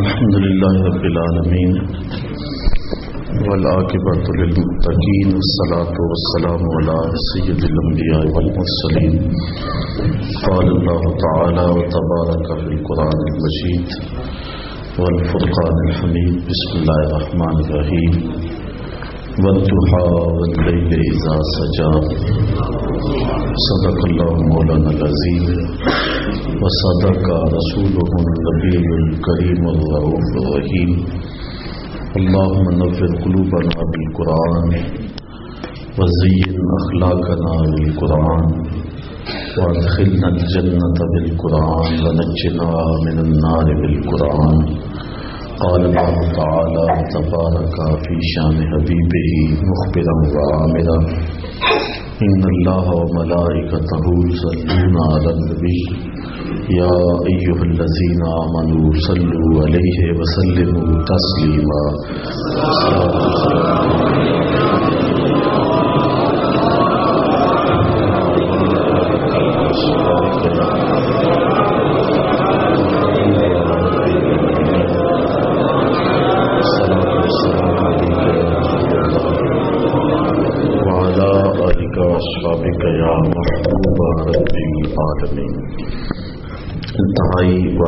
الحمد لله رب العالمين والعاقبة للمتقين والصلاة والسلام على سيد الأنبياء والمرسلين. قال الله تعالى وتبارك في القرآن المجيد والفرقان الحميد. بسم الله الرحمن الرحيم. والضحى والليل إذا سجى. صدق الله مولانا العظيم. وصدق رسوله النبي الكريم الرؤوف الرحيم. اللهم نفر قلوبنا بالقرآن. وزين أخلاقنا بالقرآن. وادخلنا الجنة بالقرآن. ونجنا من النار بالقرآن. قال الله تعالى تبارك في شان حبيبه مخبرا وعاملا. إن الله وملائكته يصلون على النبي. يا أيها الذين آمنوا صلوا عليه وسلموا تسليما. صلى الله عليه وسلم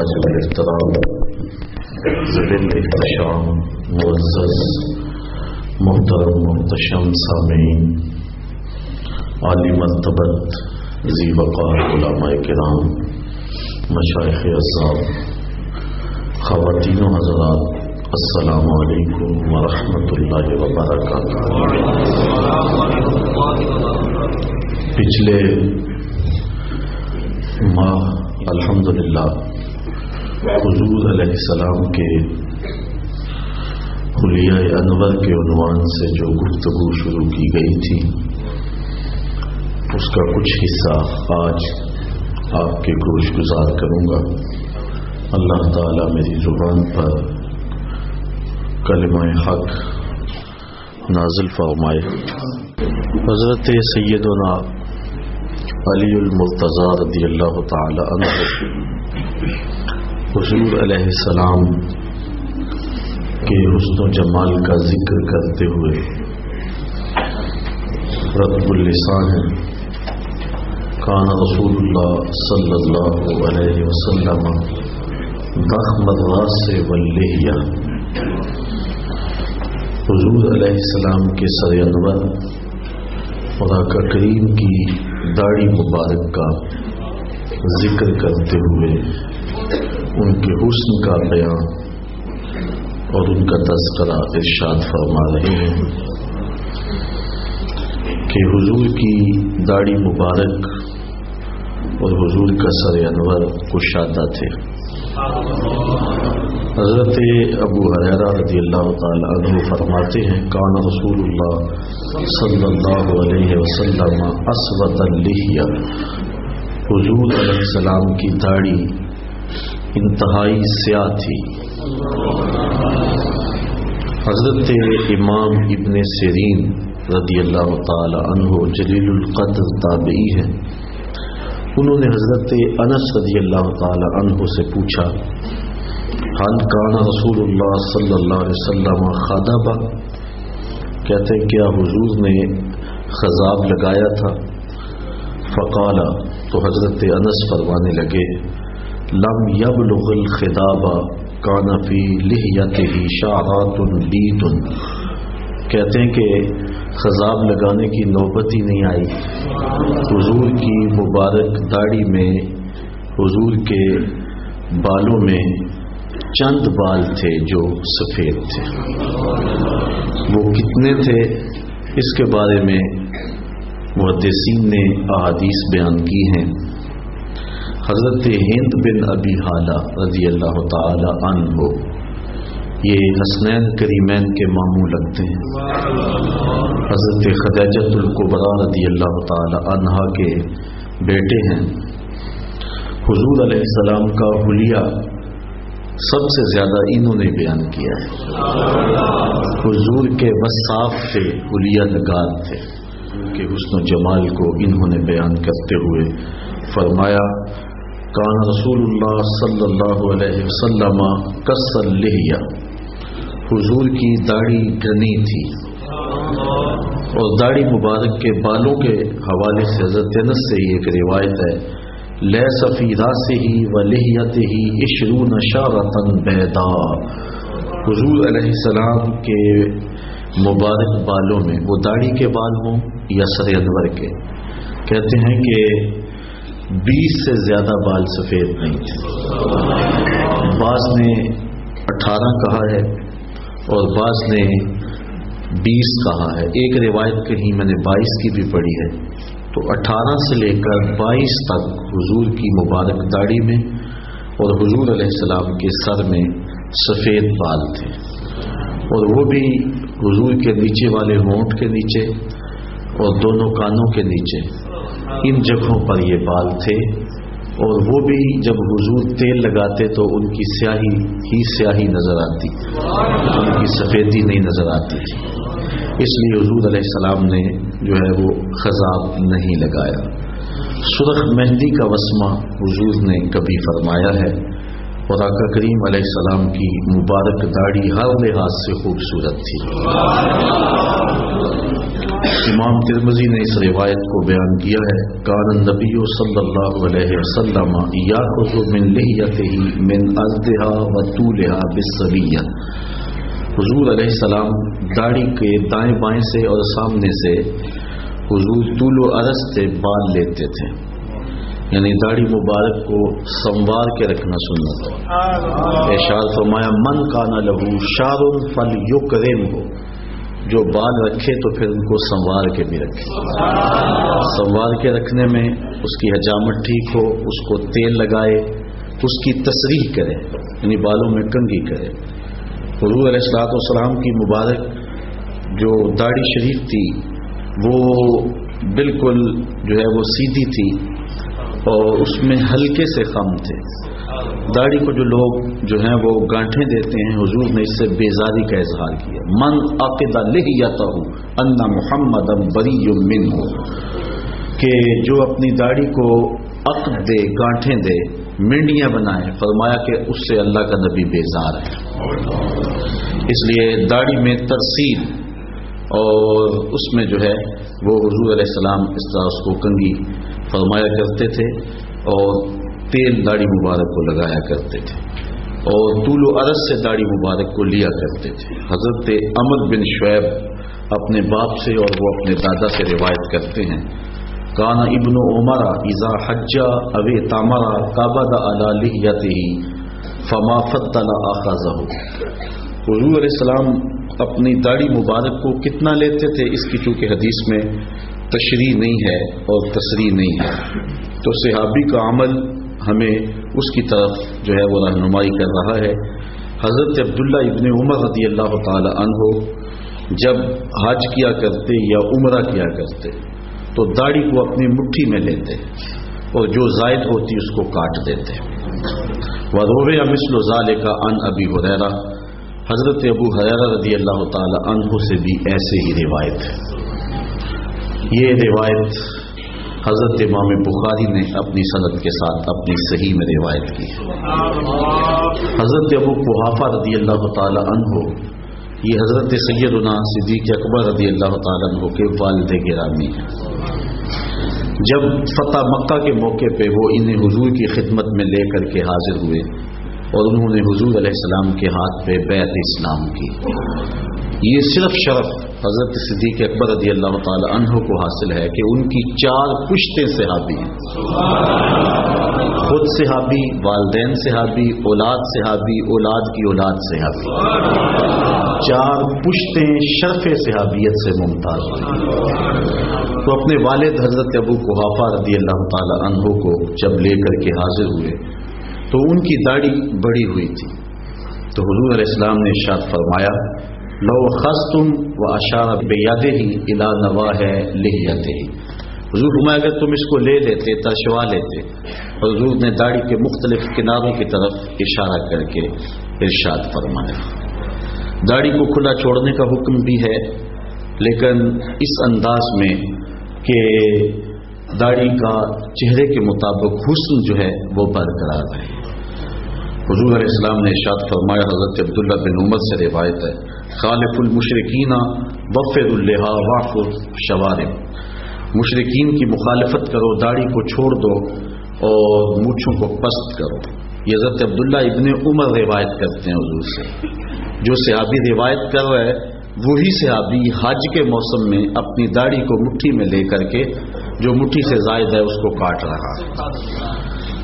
واجب الاحترام ذبل احتشام معزز محترم محتشم سامعین عالی مرتبت ذی وقار علماء کرام مشائق اصحاب خواتین و حضرات السلام علیکم ورحمۃ اللہ وبرکاتہ پچھلے ماہ الحمد للہ حضور علیہ السلام کے خلیہ انور کے عنوان سے جو گفتگو شروع کی گئی تھی، اس کا کچھ حصہ آج آپ کے گوش گزار کروں گا۔ اللہ تعالی میری زبان پر کلمہ حق نازل فرمائے۔ حضرت سیدنا علی المرتضی رضی اللہ تعالی عنہ حضور علیہ السلام کے حسن و جمال کا ذکر کرتے ہوئے رتب اللسان ہے۔ کان رسول اللہ صلی اللہ علیہ وسلم سے ولیہ حضور علیہ السلام کے سر انور خدا کا کریم کی داڑھی مبارک کا ذکر کرتے ہوئے ان کے حسن کا بیان اور ان کا تذکرہ ارشاد فرما رہے ہیں کہ حضور کی داڑھی مبارک اور حضور کا سر انور کشادہ تھے۔ حضرت ابو حریرہ رضی اللہ تعالی عنہ فرماتے ہیں، کان رسول اللہ صلی اللہ علیہ وسلم اسود الحیہ حضور علیہ السلام کی داڑھی انتہائی سیاہ تھی۔ حضرت امام ابن سیرین رضی اللہ تعالی عنہ جلیل القدر تابعی ہیں۔ انہوں نے حضرت انس رضی اللہ تعالی عنہ سے پوچھا حل کانا رسول اللہ صلی اللہ علیہ وسلم خادبہ کہتے ہیں، کیا حضور نے خضاب لگایا تھا؟ فقالا، تو حضرت انس فرمانے لگے لم یبلغ الخداب کانا فی لحیتہ شعرات لیت کہتے ہیں کہ خضاب لگانے کی نوبت ہی نہیں آئی۔ حضور کی مبارک داڑھی میں، حضور کے بالوں میں چند بال تھے جو سفید تھے۔ وہ کتنے تھے؟ اس کے بارے میں محدثین نے احادیث بیان کی ہیں۔ حضرت ہند بن ابی حالہ رضی اللہ تعالی عنہ، یہ حسنین کریمین کے ماموں لگتے ہیں۔ حضرت خدیجت القبرا رضی اللہ تعالی عنہا کے بیٹے ہیں۔ حضور علیہ السلام کا حلیہ سب سے زیادہ انہوں نے بیان کیا ہے۔ حضور کے وصاف سے حلیہ نگار تھے کہ حسن و جمال کو انہوں نے بیان کرتے ہوئے فرمایا کان رسول اللہ صلی اللہ علیہ وسلم کسل لہیا حضور کی داڑھی گنی تھی۔ اور داڑھی مبارک کے بالوں کے حوالے سے حضرت انس سے ہی ایک روایت ہے لہ سفیدہ سے ہی و لہیت ہی اشرو نشارتن بیدا حضور علیہ السلام کے مبارک بالوں میں وہ داڑھی کے بال ہوں یا سر انور کے؟ کہتے ہیں کہ بیس سے زیادہ بال سفید نہیں تھے بعض نے اٹھارہ کہا ہے اور بعض نے بیس کہا ہے۔ ایک روایت کہیں میں نے بائیس کی بھی پڑھی ہے۔ تو اٹھارہ سے لے کر بائیس تک حضور کی مبارک داڑھی میں اور حضور علیہ السلام کے سر میں سفید بال تھے۔ اور وہ بھی حضور کے نیچے والے ہونٹ کے نیچے اور دونوں کانوں کے نیچے۔ ان جگہوں پر یہ بال تھے اور وہ بھی جب حضور تیل لگاتے تو ان کی سیاہی ہی سیاہی نظر آتی، ان کی سفیدی نہیں نظر آتی تھی۔ اس لیے حضور علیہ السلام نے جو ہے وہ خزاب نہیں لگایا۔ سرخ مہندی کا وسمہ حضور نے کبھی فرمایا ہے اور آقا کریم علیہ السلام کی مبارک داڑھی ہر لحاظ سے خوبصورت تھی۔ امام ترمزی نے اس روایت کو بیان کیا ہے کان نبی صلی اللہ علیہ وسلم یا من لہیته من ازدها وطولها بالسویہ حضور علیہ السلام داڑھی کے دائیں بائیں سے اور سامنے سے حضور طول و عرض سے بال لیتے تھے۔ یعنی داڑھی مبارک کو سنوار کے رکھنا سنت۔ اشار فرمایا من کانا لہو شار فل یکرم ہو جو بال رکھے تو پھر ان کو سنوار کے بھی رکھے۔ سنوار کے رکھنے میں اس کی حجامت ٹھیک ہو، اس کو تیل لگائے، اس کی تصریح کرے یعنی بالوں میں کنگھی کرے۔ حضور علیہ السلاط والسلام کی مبارک جو داڑھی شریف تھی، وہ بالکل جو ہے وہ سیدھی تھی اور اس میں ہلکے سے خم تھے۔ داڑھی کو جو لوگ جو ہیں وہ گانٹھیں دیتے ہیں، حضور نے اس سے بیزاری کا اظہار کیا۔ من عقیدہ لہ جاتا ہوں انا محمد بری من ہو کہ جو اپنی داڑھی کو عقد دے، گانٹھیں دے، منڈیاں بنائے، فرمایا کہ اس سے اللہ کا نبی بیزار ہے۔ اس لیے داڑھی میں ترسیل اور اس میں جو ہے وہ حضور علیہ السلام اس طرح اس کو کنگی فرمایا کرتے تھے اور تیل داڑھی مبارک کو لگایا کرتے تھے اور طول و عرض سے داڑھی مبارک کو لیا کرتے تھے۔ حضرت امر بن شعیب اپنے باپ سے اور وہ اپنے دادا سے روایت کرتے ہیں۔ کانا ابن عمرا ایزا حجا اب تامرا کابا دا فما فتلا آخاز حضور علیہ السلام اپنی داڑھی مبارک کو کتنا لیتے تھے؟ اس کی چونکہ حدیث میں تشریح نہیں ہے اور تصریح نہیں ہے۔ تو صحابی کا عمل ہمیں اس کی طرف جو ہے وہ رہنمائی کر رہا ہے۔ حضرت عبداللہ ابن عمر رضی اللہ تعالی عنہ جب حج کیا کرتے یا عمرہ کیا کرتے تو داڑھی کو اپنی مٹھی میں لیتے اور جو زائد ہوتی اس کو کاٹ دیتے۔ وہ روبے مسل و ظال کا ان ابی حریرا حضرت ابو حریرا رضی اللہ تعالی عنہ سے بھی ایسے ہی روایت ہے۔ یہ روایت حضرت امام بخاری نے اپنی صنعت کے ساتھ اپنی صحیح میں روایت کی حضرت ابو قحافہ رضی اللہ تعالی عنہ، یہ حضرت سیدنا صدیق اکبر رضی اللہ تعالیٰ عنہ کے والد گرامی ہیں۔ جب فتح مکہ کے موقع پہ وہ انہیں حضور کی خدمت میں لے کر کے حاضر ہوئے اور انہوں نے حضور علیہ السلام کے ہاتھ پہ بیت اسلام کی۔ یہ صرف شرف حضرت صدیق اکبر رضی اللہ تعالی عنہ کو حاصل ہے کہ ان کی چار پشتے صحابی ہیں۔ خود صحابی، والدین صحابی، اولاد صحابی، اولاد کی اولاد صحابی۔ چار پشتیں شرف صحابیت سے ممتاز ہوئی تو اپنے والد حضرت ابو قحافہ رضی اللہ تعالی عنہ کو جب لے کر کے حاضر ہوئے، تو ان کی داڑھی بڑی ہوئی تھی۔ تو حضور علیہ السلام نے ارشاد فرمایا لو خص تم و اشار بے ہی ادا نوا ہے لکھ جاتے ہی حضور فرمایا اگر تم اس کو لے لیتے تشوا لیتے حضور نے داڑھی کے مختلف کناروں کی طرف اشارہ کر کے ارشاد فرمایا۔ داڑھی کو کھلا چھوڑنے کا حکم بھی ہے، لیکن اس انداز میں کہ داڑھی کا چہرے کے مطابق حسن جو ہے وہ برقرار رہے۔ حضور علیہ السلام نے ارشاد فرمایا، حضرت عبداللہ بن عمر سے روایت ہے خالف المشرقین وفر الحا واف شوار مشرقین کی مخالفت کرو، داڑھی کو چھوڑ دو اور مونچھوں کو پست کرو۔ یہ حضرت عبداللہ ابن عمر روایت کرتے ہیں حضور سے۔ جو صحابی روایت کر رہے وہی صحابی حج کے موسم میں اپنی داڑھی کو مٹھی میں لے کر کے جو مٹھی سے زائد ہے، اس کو کاٹ رہا ہے۔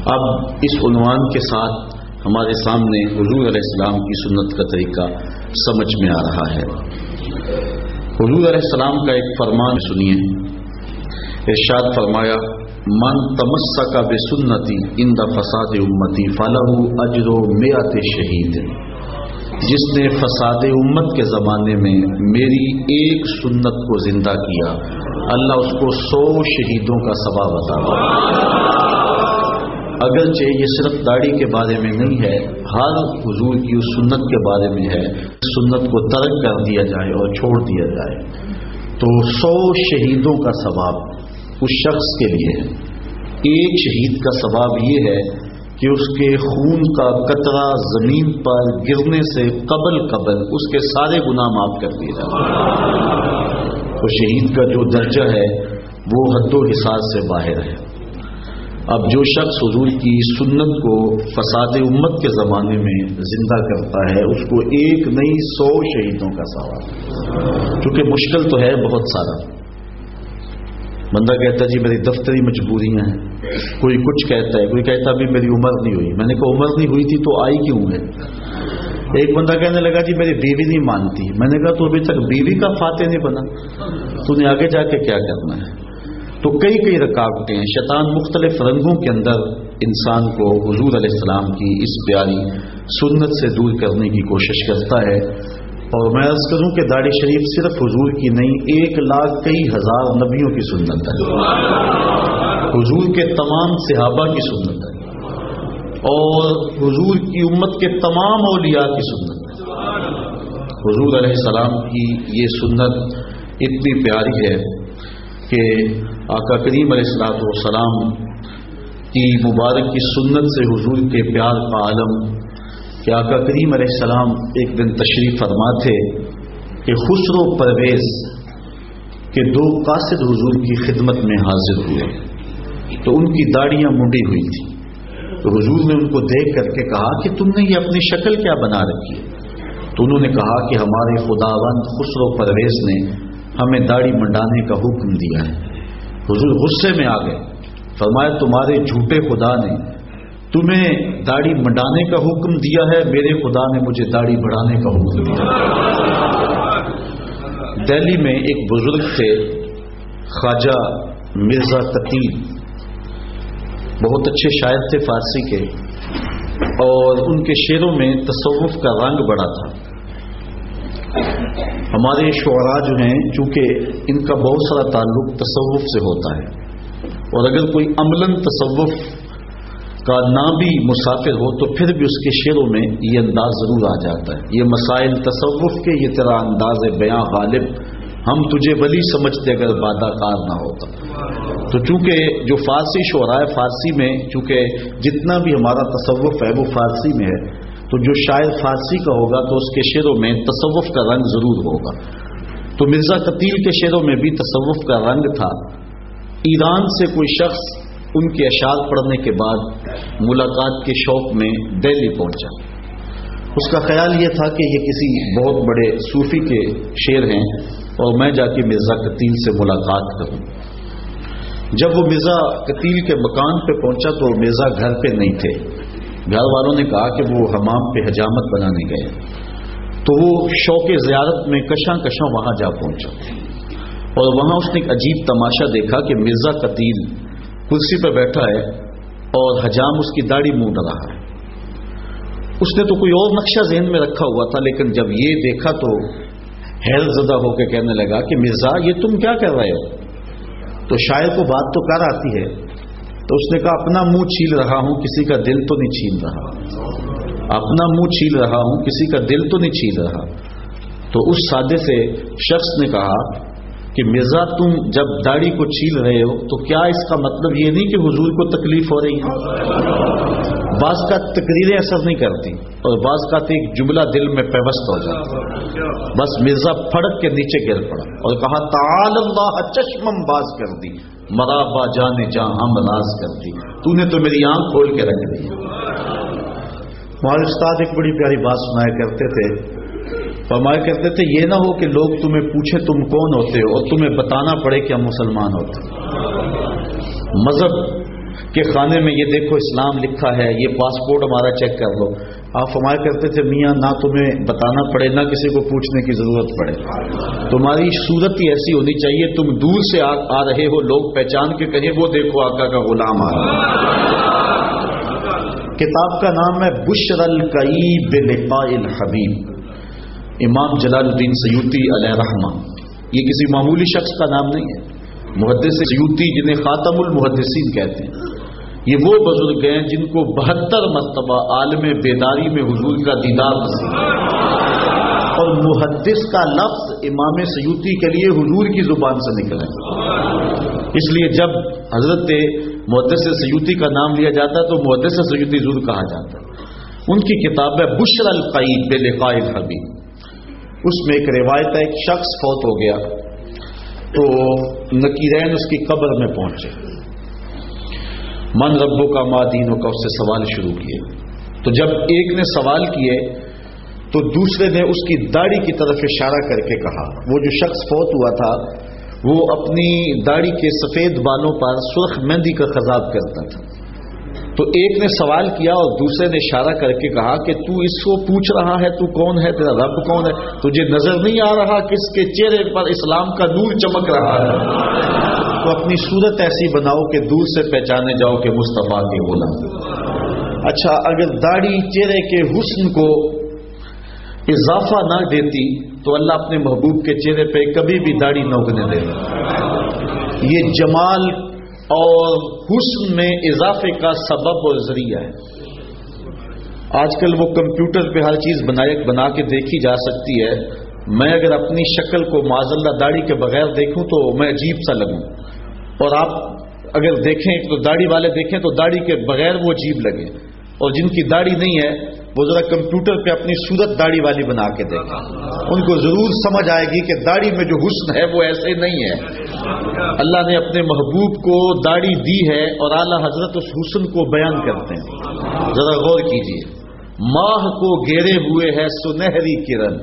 اب اس عنوان کے ساتھ ہمارے سامنے حضور علیہ السلام کی سنت کا طریقہ سمجھ میں آ رہا ہے۔ حضور علیہ السلام کا ایک فرمان سنیے۔ ارشاد فرمایا، من تمسا کا بے سنتی ان دا فساد امتی فلاح اجرو میات شہید۔ جس نے فساد امت کے زمانے میں میری ایک سنت کو زندہ کیا، اللہ اس کو سو شہیدوں کا سبا بتا اگرچہ یہ صرف داڑھی کے بارے میں نہیں ہے ہر حضور کی اس سنت کے بارے میں ہے۔ سنت کو ترک کر دیا جائے اور چھوڑ دیا جائے۔ تو سو شہیدوں کا ثواب اس شخص کے لیے ہے۔ ایک شہید کا ثواب یہ ہے کہ اس کے خون کا قطرہ زمین پر گرنے سے قبل قبل اس کے سارے گناہ معاف کر دیے جاتے تو شہید کا جو درجہ ہے، وہ حد و حساس سے باہر ہے۔ اب جو شخص حضور کی سنت کو فساد امت کے زمانے میں زندہ کرتا ہے، اس کو ایک نئی سو شہیدوں کا سوال کیونکہ مشکل تو ہے بہت سارا۔ بندہ کہتا ہے جی میری دفتری مجبوریاں ہیں۔ کوئی کچھ کہتا ہے، کوئی کہتا ابھی میری عمر نہیں ہوئی۔ میں نے کہا، عمر نہیں ہوئی تھی تو آئی کیوں ہے؟ ایک بندہ کہنے لگا جی میری بیوی نہیں مانتی۔ میں نے کہا، تو ابھی تک بیوی کا فاتح نہیں بنا۔ تو نے آگے جا کے کیا کرنا ہے؟ تو کئی کئی رکاوٹیں شیطان مختلف رنگوں کے اندر انسان کو حضور علیہ السلام کی اس پیاری سنت سے دور کرنے کی کوشش کرتا ہے۔ اور میں عرض کروں کہ داڑھی شریف صرف حضور کی نہیں، ایک لاکھ کئی ہزار نبیوں کی سنت ہے۔ حضور کے تمام صحابہ کی سنت ہے۔ اور حضور کی امت کے تمام اولیاء کی سنت ہے۔ حضور علیہ السلام کی یہ سنت اتنی پیاری ہے۔ کہ آقا کریم علیہ السلاط والسلام کی مبارک کی سنت سے حضور کے پیار کا عالم کہ آقا کریم علیہ السلام ایک دن تشریف فرما تھے کہ خسرو پرویز کے دو قاصد حضور کی خدمت میں حاضر ہوئے۔ تو ان کی داڑیاں منڈی ہوئی تھی تو حضور نے ان کو دیکھ کر کے کہا کہ تم نے یہ اپنی شکل کیا بنا رکھی ہے؟ تو انہوں نے کہا کہ ہمارے خدا بند خسرو پرویز نے ہمیں داڑھی منڈانے کا حکم دیا ہے۔ حضور غصے میں آ گئے۔ فرمایا، تمہارے جھوٹے خدا نے تمہیں داڑھی منڈانے کا حکم دیا ہے، میرے خدا نے مجھے داڑھی بڑھانے کا حکم دیا۔ دہلی میں ایک بزرگ تھے، خواجہ مرزا تقیب بہت اچھے شاعر تھے فارسی کے۔ اور ان کے شعروں میں تصوف کا رنگ بڑا تھا۔ ہمارے شعراء جو ہیں، چونکہ ان کا بہت سارا تعلق تصوف سے ہوتا ہے، اور اگر کوئی عملاً تصوف کا نہ بھی مسافر ہو، تو پھر بھی اس کے شعروں میں یہ انداز ضرور آ جاتا ہے۔ یہ مسائل تصوف کے، یہ تیرا انداز بیاں غالب، ہم تجھے ولی سمجھتے اگر بادہ کار نہ ہوتا۔ تو چونکہ جو فارسی شعرا ہے فارسی میں، چونکہ جتنا بھی ہمارا تصوف ہے، وہ فارسی میں ہے تو جو شاعر فارسی کا ہوگا تو اس کے شعروں میں تصوف کا رنگ ضرور ہوگا۔ تو مرزا قتیل کے شعروں میں بھی تصوف کا رنگ تھا۔ ایران سے کوئی شخص ان کے اشعار پڑھنے کے بعد ملاقات کے شوق میں دہلی پہنچا۔ اس کا خیال یہ تھا کہ یہ کسی بہت بڑے صوفی کے شعر ہیں اور میں جا کے مرزا قتیل سے ملاقات کروں۔ جب وہ مرزا قتیل کے مکان پہ پہنچا تو مرزا گھر پہ نہیں تھے۔ گھر والوں نے کہا کہ وہ حمام پہ حجامت بنانے گئے۔ تو وہ شوق زیارت میں کشاں کشاں وہاں جا پہنچا۔ اور وہاں اس نے ایک عجیب تماشا دیکھا کہ مرزا قتیل کرسی پہ بیٹھا ہے اور حجام اس کی داڑھی مونڈ رہا ہے۔ اس نے تو کوئی اور نقشہ ذہن میں رکھا ہوا تھا، لیکن جب یہ دیکھا تو حیر زدہ ہو کے کہنے لگا کہ مرزا، یہ تم کیا کر رہے ہو؟ تو شاید کو بات تو کر آتی ہے۔ تو اس نے کہا، اپنا منہ چھیل رہا ہوں، کسی کا دل تو نہیں چھیل رہا. اپنا منہ چھیل رہا ہوں، کسی کا دل تو نہیں چھیل رہا. تو اس سادے سے شخص نے کہا کہ، مرزا، تم جب داڑھی کو چھیل رہے ہو، تو کیا اس کا مطلب یہ نہیں کہ حضور کو تکلیف ہو رہی ہے؟ بعض کا تقریریں اثر نہیں کرتی اور بعض کا تو ایک جملہ دل میں پیوست ہو جاتا بس مرزا پھڑک کے نیچے گر پڑا اور کہا تعال اللہ چشمم باز کر دی۔ مرابا جانے جہاں ہم ناز کرتی تو نے تو میری آنکھ کھول کے رکھ دی۔ ہمارے استاد ایک بڑی پیاری بات سنایا کرتے تھے۔ فرمایا کرتے تھے، یہ نہ ہو کہ لوگ تمہیں پوچھے تم کون ہوتے ہو اور تمہیں بتانا پڑے کہ ہم مسلمان ہوتے۔ مذہب کے خانے میں یہ دیکھو اسلام لکھا ہے، یہ پاسپورٹ ہمارا چیک کر لو۔ آپ فرمایا کرتے تھے، میاں، نہ تمہیں بتانا پڑے، نہ کسی کو پوچھنے کی ضرورت پڑے۔ تمہاری صورت ہی ایسی ہونی چاہیے، تم دور سے آ رہے ہو، لوگ پہچان کے کہیں وہ دیکھو آقا کا غلام آ رہا کتاب کا نام ہے بشر القیب لقاء الحبیب۔ امام جلال الدین سیوتی علیہ رحمہ۔ یہ کسی معمولی شخص کا نام نہیں ہے۔ محدث سیوتی جنہیں خاتم المحدثین کہتے ہیں۔ یہ وہ بزرگ ہیں جن کو بہتر مرتبہ عالم بیداری میں حضور کا دیدار نصیب اور محدث کا لفظ امام سیوتی کے لیے حضور کی زبان سے نکلا اس لیے جب حضرت محدث سیوتی کا نام لیا جاتا ہے تو محدث سیوتی ضرور کہا جاتا ہے۔ ان کی کتاب ہے بشر القعید بے لقائد حبیب اس میں ایک روایت ہے، ایک شخص فوت ہو گیا تو نکیرین اس کی قبر میں پہنچے۔ من ربوں کا مادینوں کا اس سے سوال شروع کیے۔ تو جب ایک نے سوال کیے، تو دوسرے نے اس کی داڑھی کی طرف اشارہ کر کے کہا۔ وہ جو شخص فوت ہوا تھا، وہ اپنی داڑھی کے سفید بالوں پر سرخ مہندی کا خزاب کرتا تھا۔ تو ایک نے سوال کیا اور دوسرے نے اشارہ کر کے کہا کہ تو اس کو پوچھ رہا ہے، تو کون ہے؟ تیرا رب کون ہے؟ تجھے نظر نہیں آ رہا کس کے چہرے پر اسلام کا نور چمک رہا ہے؟ تو اپنی صورت ایسی بناؤ کہ دور سے پہچانے جاؤ کہ مصطفیٰ کے بولا اچھا اگر داڑھی، چہرے کے حسن کو اضافہ نہ دیتی تو اللہ اپنے محبوب کے چہرے پہ کبھی بھی داڑھی نہ اگنے دے۔ یہ جمال اور حسن میں اضافے کا سبب اور ذریعہ ہے۔ آج کل وہ کمپیوٹر پہ ہر چیز بنائے، بنا کے دیکھی جا سکتی ہے۔ میں اگر اپنی شکل کو معذلہ داڑھی کے بغیر دیکھوں تو میں عجیب سا لگوں۔ اور آپ اگر دیکھیں تو داڑھی والے دیکھیں تو داڑھی کے بغیر وہ عجیب لگے اور جن کی داڑھی نہیں ہے، وہ ذرا کمپیوٹر پہ اپنی صورت داڑھی والی بنا کے دیکھیں۔ ان کو ضرور سمجھ آئے گی کہ داڑھی میں جو حسن ہے، وہ ایسے نہیں ہے۔ اللہ نے اپنے محبوب کو داڑھی دی ہے اور اعلی حضرت اس حسن کو بیان کرتے ہیں۔ ذرا غور کیجیے ماہ کو گھیرے ہوئے ہے سنہری کرن۔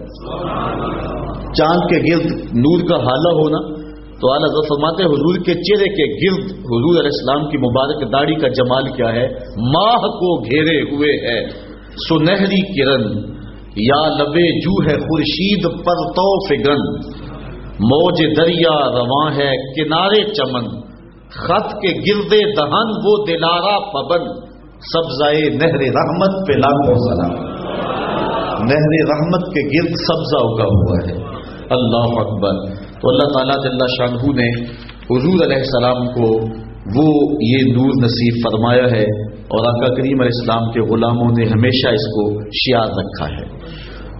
چاند کے گرد نور کا حالہ ہونا۔ تو اعلیٰ فرماتے حضور کے چہرے کے گرد حضور علیہ السلام کی مبارک داڑھی کا جمال کیا ہے؟ ماہ کو گھیرے ہوئے ہے۔ سنہری کرن، یا لبے جو ہے خورشید پر تو فگن موج دریا رواں ہے، کنارے چمن۔ خط کے گردے دہن، وہ دلارا پبن۔ سبزائے نہر رحمت پہ لاکھوں سلام۔ نہر رحمت کے گرد سبزہ اگا ہوا ہے۔ اللہ اکبر۔ تو اللہ تعالیٰ جل شاہ نے حضور علیہ السلام کو وہ یہ نور نصیب فرمایا ہے اور آقا کریم علیہ السلام کے غلاموں نے ہمیشہ اس کو شیار رکھا ہے۔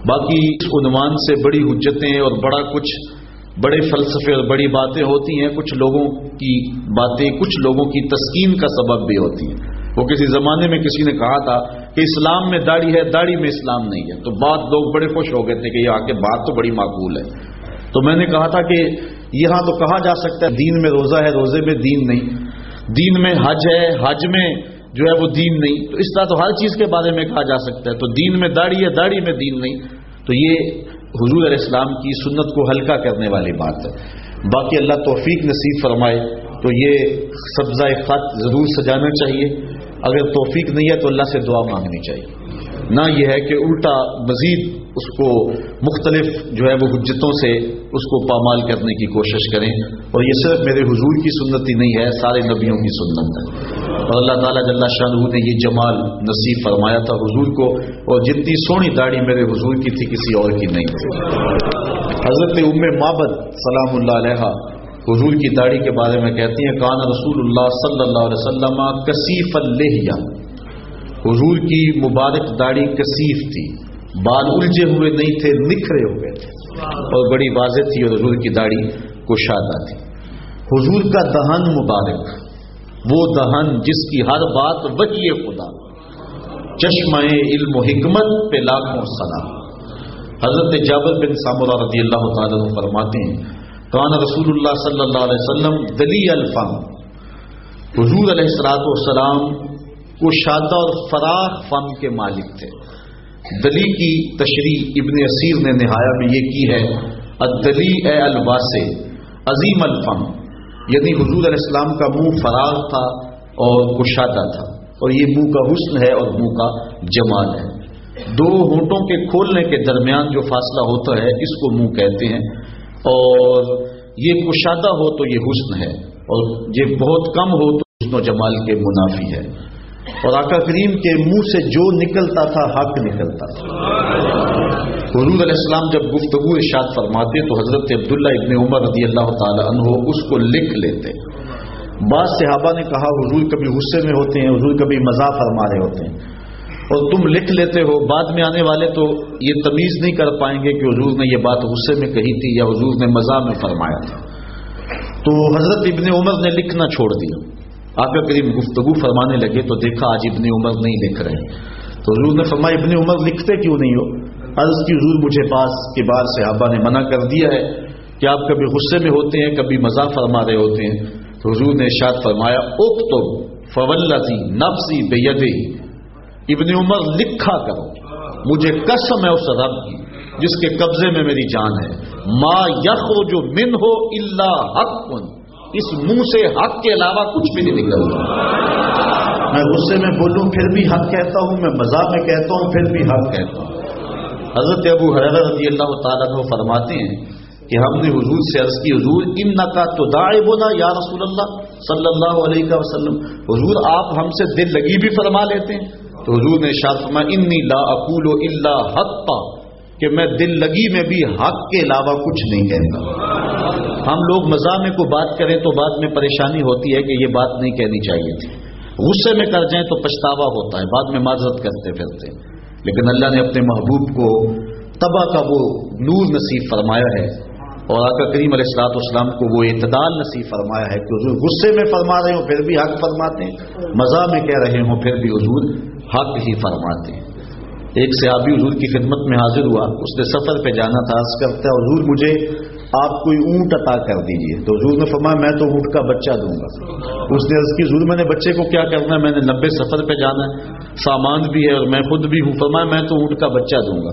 باقی اس عنوان سے بڑی حجتیں اور بڑا کچھ بڑے فلسفے اور بڑی باتیں ہوتی ہیں، کچھ لوگوں کی باتیں، کچھ لوگوں کی تسکین کا سبب بھی ہوتی ہیں۔ وہ کسی زمانے میں کسی نے کہا تھا کہ اسلام میں داڑھی ہے، داڑھی میں اسلام نہیں ہے۔ تو بات لوگ بڑے خوش ہو گئے تھے کہ یہ آ کے بات تو بڑی معقول ہے۔ تو میں نے کہا تھا کہ یہاں تو کہا جا سکتا ہے دین میں روزہ ہے، روزے میں دین نہیں۔ دین میں حج ہے، حج میں جو ہے وہ دین نہیں۔ تو اس طرح تو ہر چیز کے بارے میں کہا جا سکتا ہے۔ تو دین میں داڑھی ہے، داڑھی میں دین نہیں۔ تو یہ حضور علیہ السلام کی سنت کو ہلکا کرنے والی بات ہے۔ باقی اللہ توفیق نصیب فرمائے تو یہ سبزہ خط ضرور سجانا چاہیے۔ اگر توفیق نہیں ہے تو اللہ سے دعا مانگنی چاہیے۔ نہ یہ ہے کہ الٹا مزید اس کو مختلف جو ہے وہ حجتوں سے اس کو پامال کرنے کی کوشش کریں۔ اور یہ صرف میرے حضور کی سنت ہی نہیں ہے، سارے نبیوں کی سنت ہے۔ اور اللہ تعالیٰ جل شاہ نے یہ جمال نصیب فرمایا تھا حضور کو، اور جتنی سونی داڑھی میرے حضور کی تھی، کسی اور کی نہیں۔ تھی حضرت ام مابد سلام اللہ علیہ حضور کی داڑھی کے بارے میں کہتی ہیں، کان رسول اللہ صلی اللہ علیہ وسلم کثیف الحیہ حضور کی مبارک داڑھی کثیف تھی، بال الجھے ہوئے نہیں تھے نکھرے ہوئے تھے۔ اور بڑی واضح تھی اور حضور کی داڑھی کشادہ تھی۔ حضور کا دہن مبارک، وہ دہن جس کی ہر بات وہی خدا۔ چشمہ علم و حکمت پہ لاکھوں سلام حضرت جابر بن سامورہ رضی اللہ تعالیٰ فرماتے ہیں، کان رسول اللہ صلی اللہ علیہ وسلم دلی الفام حضور علیہ السلاط والسلام کو شادہ اور فراخ فم کے مالک تھے۔ دلی کی تشریح ابن اسیر نے نہایا میں یہ کی ہے الدلی اے الواس، عظیم الفم یعنی حضور علیہ السلام کا منہ فراغ تھا اور کشادہ تھا۔ اور یہ منہ کا حسن ہے اور منہ کا جمال ہے۔ دو ہونٹوں کے کھولنے کے درمیان جو فاصلہ ہوتا ہے، اس کو منہ کہتے ہیں۔ اور یہ کشادہ ہو تو یہ حسن ہے، اور یہ بہت کم ہو تو حسن و جمال کے منافی ہے۔ اور آقا کریم کے منہ سے جو نکلتا تھا، حق نکلتا تھا۔ حضور علیہ السلام جب گفتگو ارشاد فرماتے، تو حضرت عبداللہ ابن عمر رضی اللہ تعالی عنہ اس کو لکھ لیتے۔ بعض صحابہ نے کہا، حضور کبھی غصے میں ہوتے ہیں، حضور کبھی مزہ فرما رہے ہوتے ہیں۔ اور تم لکھ لیتے ہو، بعد میں آنے والے تو یہ تمیز نہیں کر پائیں گے کہ حضور نے یہ بات غصے میں کہی تھی یا حضور نے مزاح میں فرمایا تھا۔ تو حضرت ابن عمر نے لکھنا چھوڑ دیا۔ آپ کا قریب گفتگو فرمانے لگے تو دیکھا آج ابن عمر نہیں لکھ رہے تو حضور نے فرمایا، ابن عمر لکھتے کیوں نہیں ہو؟ عرض کی حضور مجھے پاس کے بار صحابہ نے منع کر دیا ہے کہ آپ کبھی غصے میں ہوتے ہیں، کبھی مزاح فرما رہے ہوتے ہیں۔ تو حضور نے ارشاد فرمایا اک تو فولتی نفسی بے ابن عمر لکھا کرو۔ مجھے قسم ہے اس رب کی، جس کے قبضے میں میری جان ہے۔ ما یخ جو من ہو اللہ حق اس منہ سے حق کے علاوہ کچھ بھی نہیں نکلتا میں غصے میں بولوں، پھر بھی حق کہتا ہوں، میں مزاق میں کہتا ہوں، پھر بھی حق کہتا ہوں۔ حضرت ابو حرض رضی اللہ تعالیٰ کو فرماتے ہیں کہ ہم نے حضور سے عرض کی، حضور ان کا تو دائیں بولا یا رسول اللہ صلی اللہ علیہ وسلم۔ حضور، آپ ہم سے دل لگی بھی فرما لیتے ہیں۔ تو حضور نے فرما انی لا اقول الا حق کہ میں دل لگی میں بھی حق کے علاوہ کچھ نہیں کہتا۔ ہم لوگ مزاح میں کو بات کریں تو بعد میں پریشانی ہوتی ہے کہ یہ بات نہیں کہنی چاہیے تھی۔ غصے میں کر جائیں تو پچھتاوا ہوتا ہے، بعد میں معذرت کرتے پھرتے لیکن اللہ نے اپنے محبوب کو تباہ کا وہ نور نصیب فرمایا ہے۔ اور آقا کریم علیہ السلاط اسلام کو وہ اعتدال نصیب فرمایا ہے کہ حضور غصے میں فرما رہے ہوں، پھر بھی حق فرماتے ہیں۔ مزہ میں کہہ رہے ہوں، پھر بھی حضور حق ہی فرماتے ہیں۔ ایک سے آبی حضور کی خدمت میں حاضر ہوا، اس نے سفر پہ جانا تھا، عرض کرتا ہے، حضور مجھے آپ کوئی اونٹ عطا کر دیجیے۔ تو حضور نے فرمایا، میں تو اونٹ کا بچہ دوں گا۔ اس نے عرض کی، حضور، میں نے بچے کو کیا کرنا ہے؟ میں نے نبے سفر پہ جانا ہے، سامان بھی ہے اور میں خود بھی ہوں۔ فرمایا، میں تو اونٹ کا بچہ دوں گا۔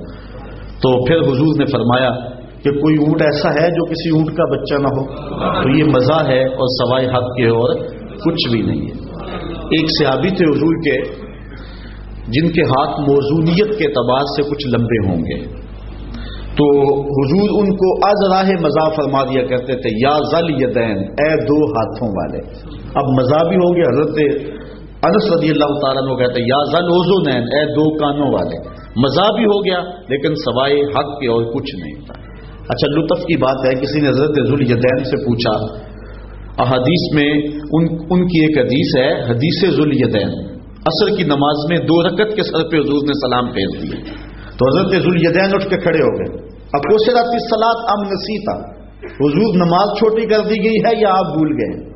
تو پھر حضور نے فرمایا کہ کوئی اونٹ ایسا ہے جو کسی اونٹ کا بچہ نہ ہو۔ تو یہ مزہ ہے اور سوائے حق کے اور کچھ بھی نہیں ہے۔ ایک صحابی تھے حضور کے، جن کے ہاتھ موزونیت کے اعتبار سے کچھ لمبے ہوں گے۔ تو حضور ان کو از راہ مزہ فرما دیا کرتے تھے، یا زل یدین، اے دو ہاتھوں والے۔ اب مزہ بھی ہوں گے حضرت انس رضی اللہ تعالیٰ نے کہتے یا زل اوزو نین اے دو کانوں والے۔ مزہ بھی ہو گیا، لیکن سوائے حق کے اور کچھ نہیں تھا۔ اچھا لطف کی بات ہے، کسی نے حضرت ذوالدین سے پوچھا، احادیث میں ان ان کی ایک حدیث ہے، حدیث ذوالدین اثر کی نماز میں دو رکت کے سر پہ حضور نے سلام پھیر دیے تو حضرت ذوالدین اٹھ کے کھڑے ہو گئے۔ اکوشراتی سلاد ام نسیتا۔ حضور نماز چھوٹی کر دی گئی ہے یا آپ بھول گئے؟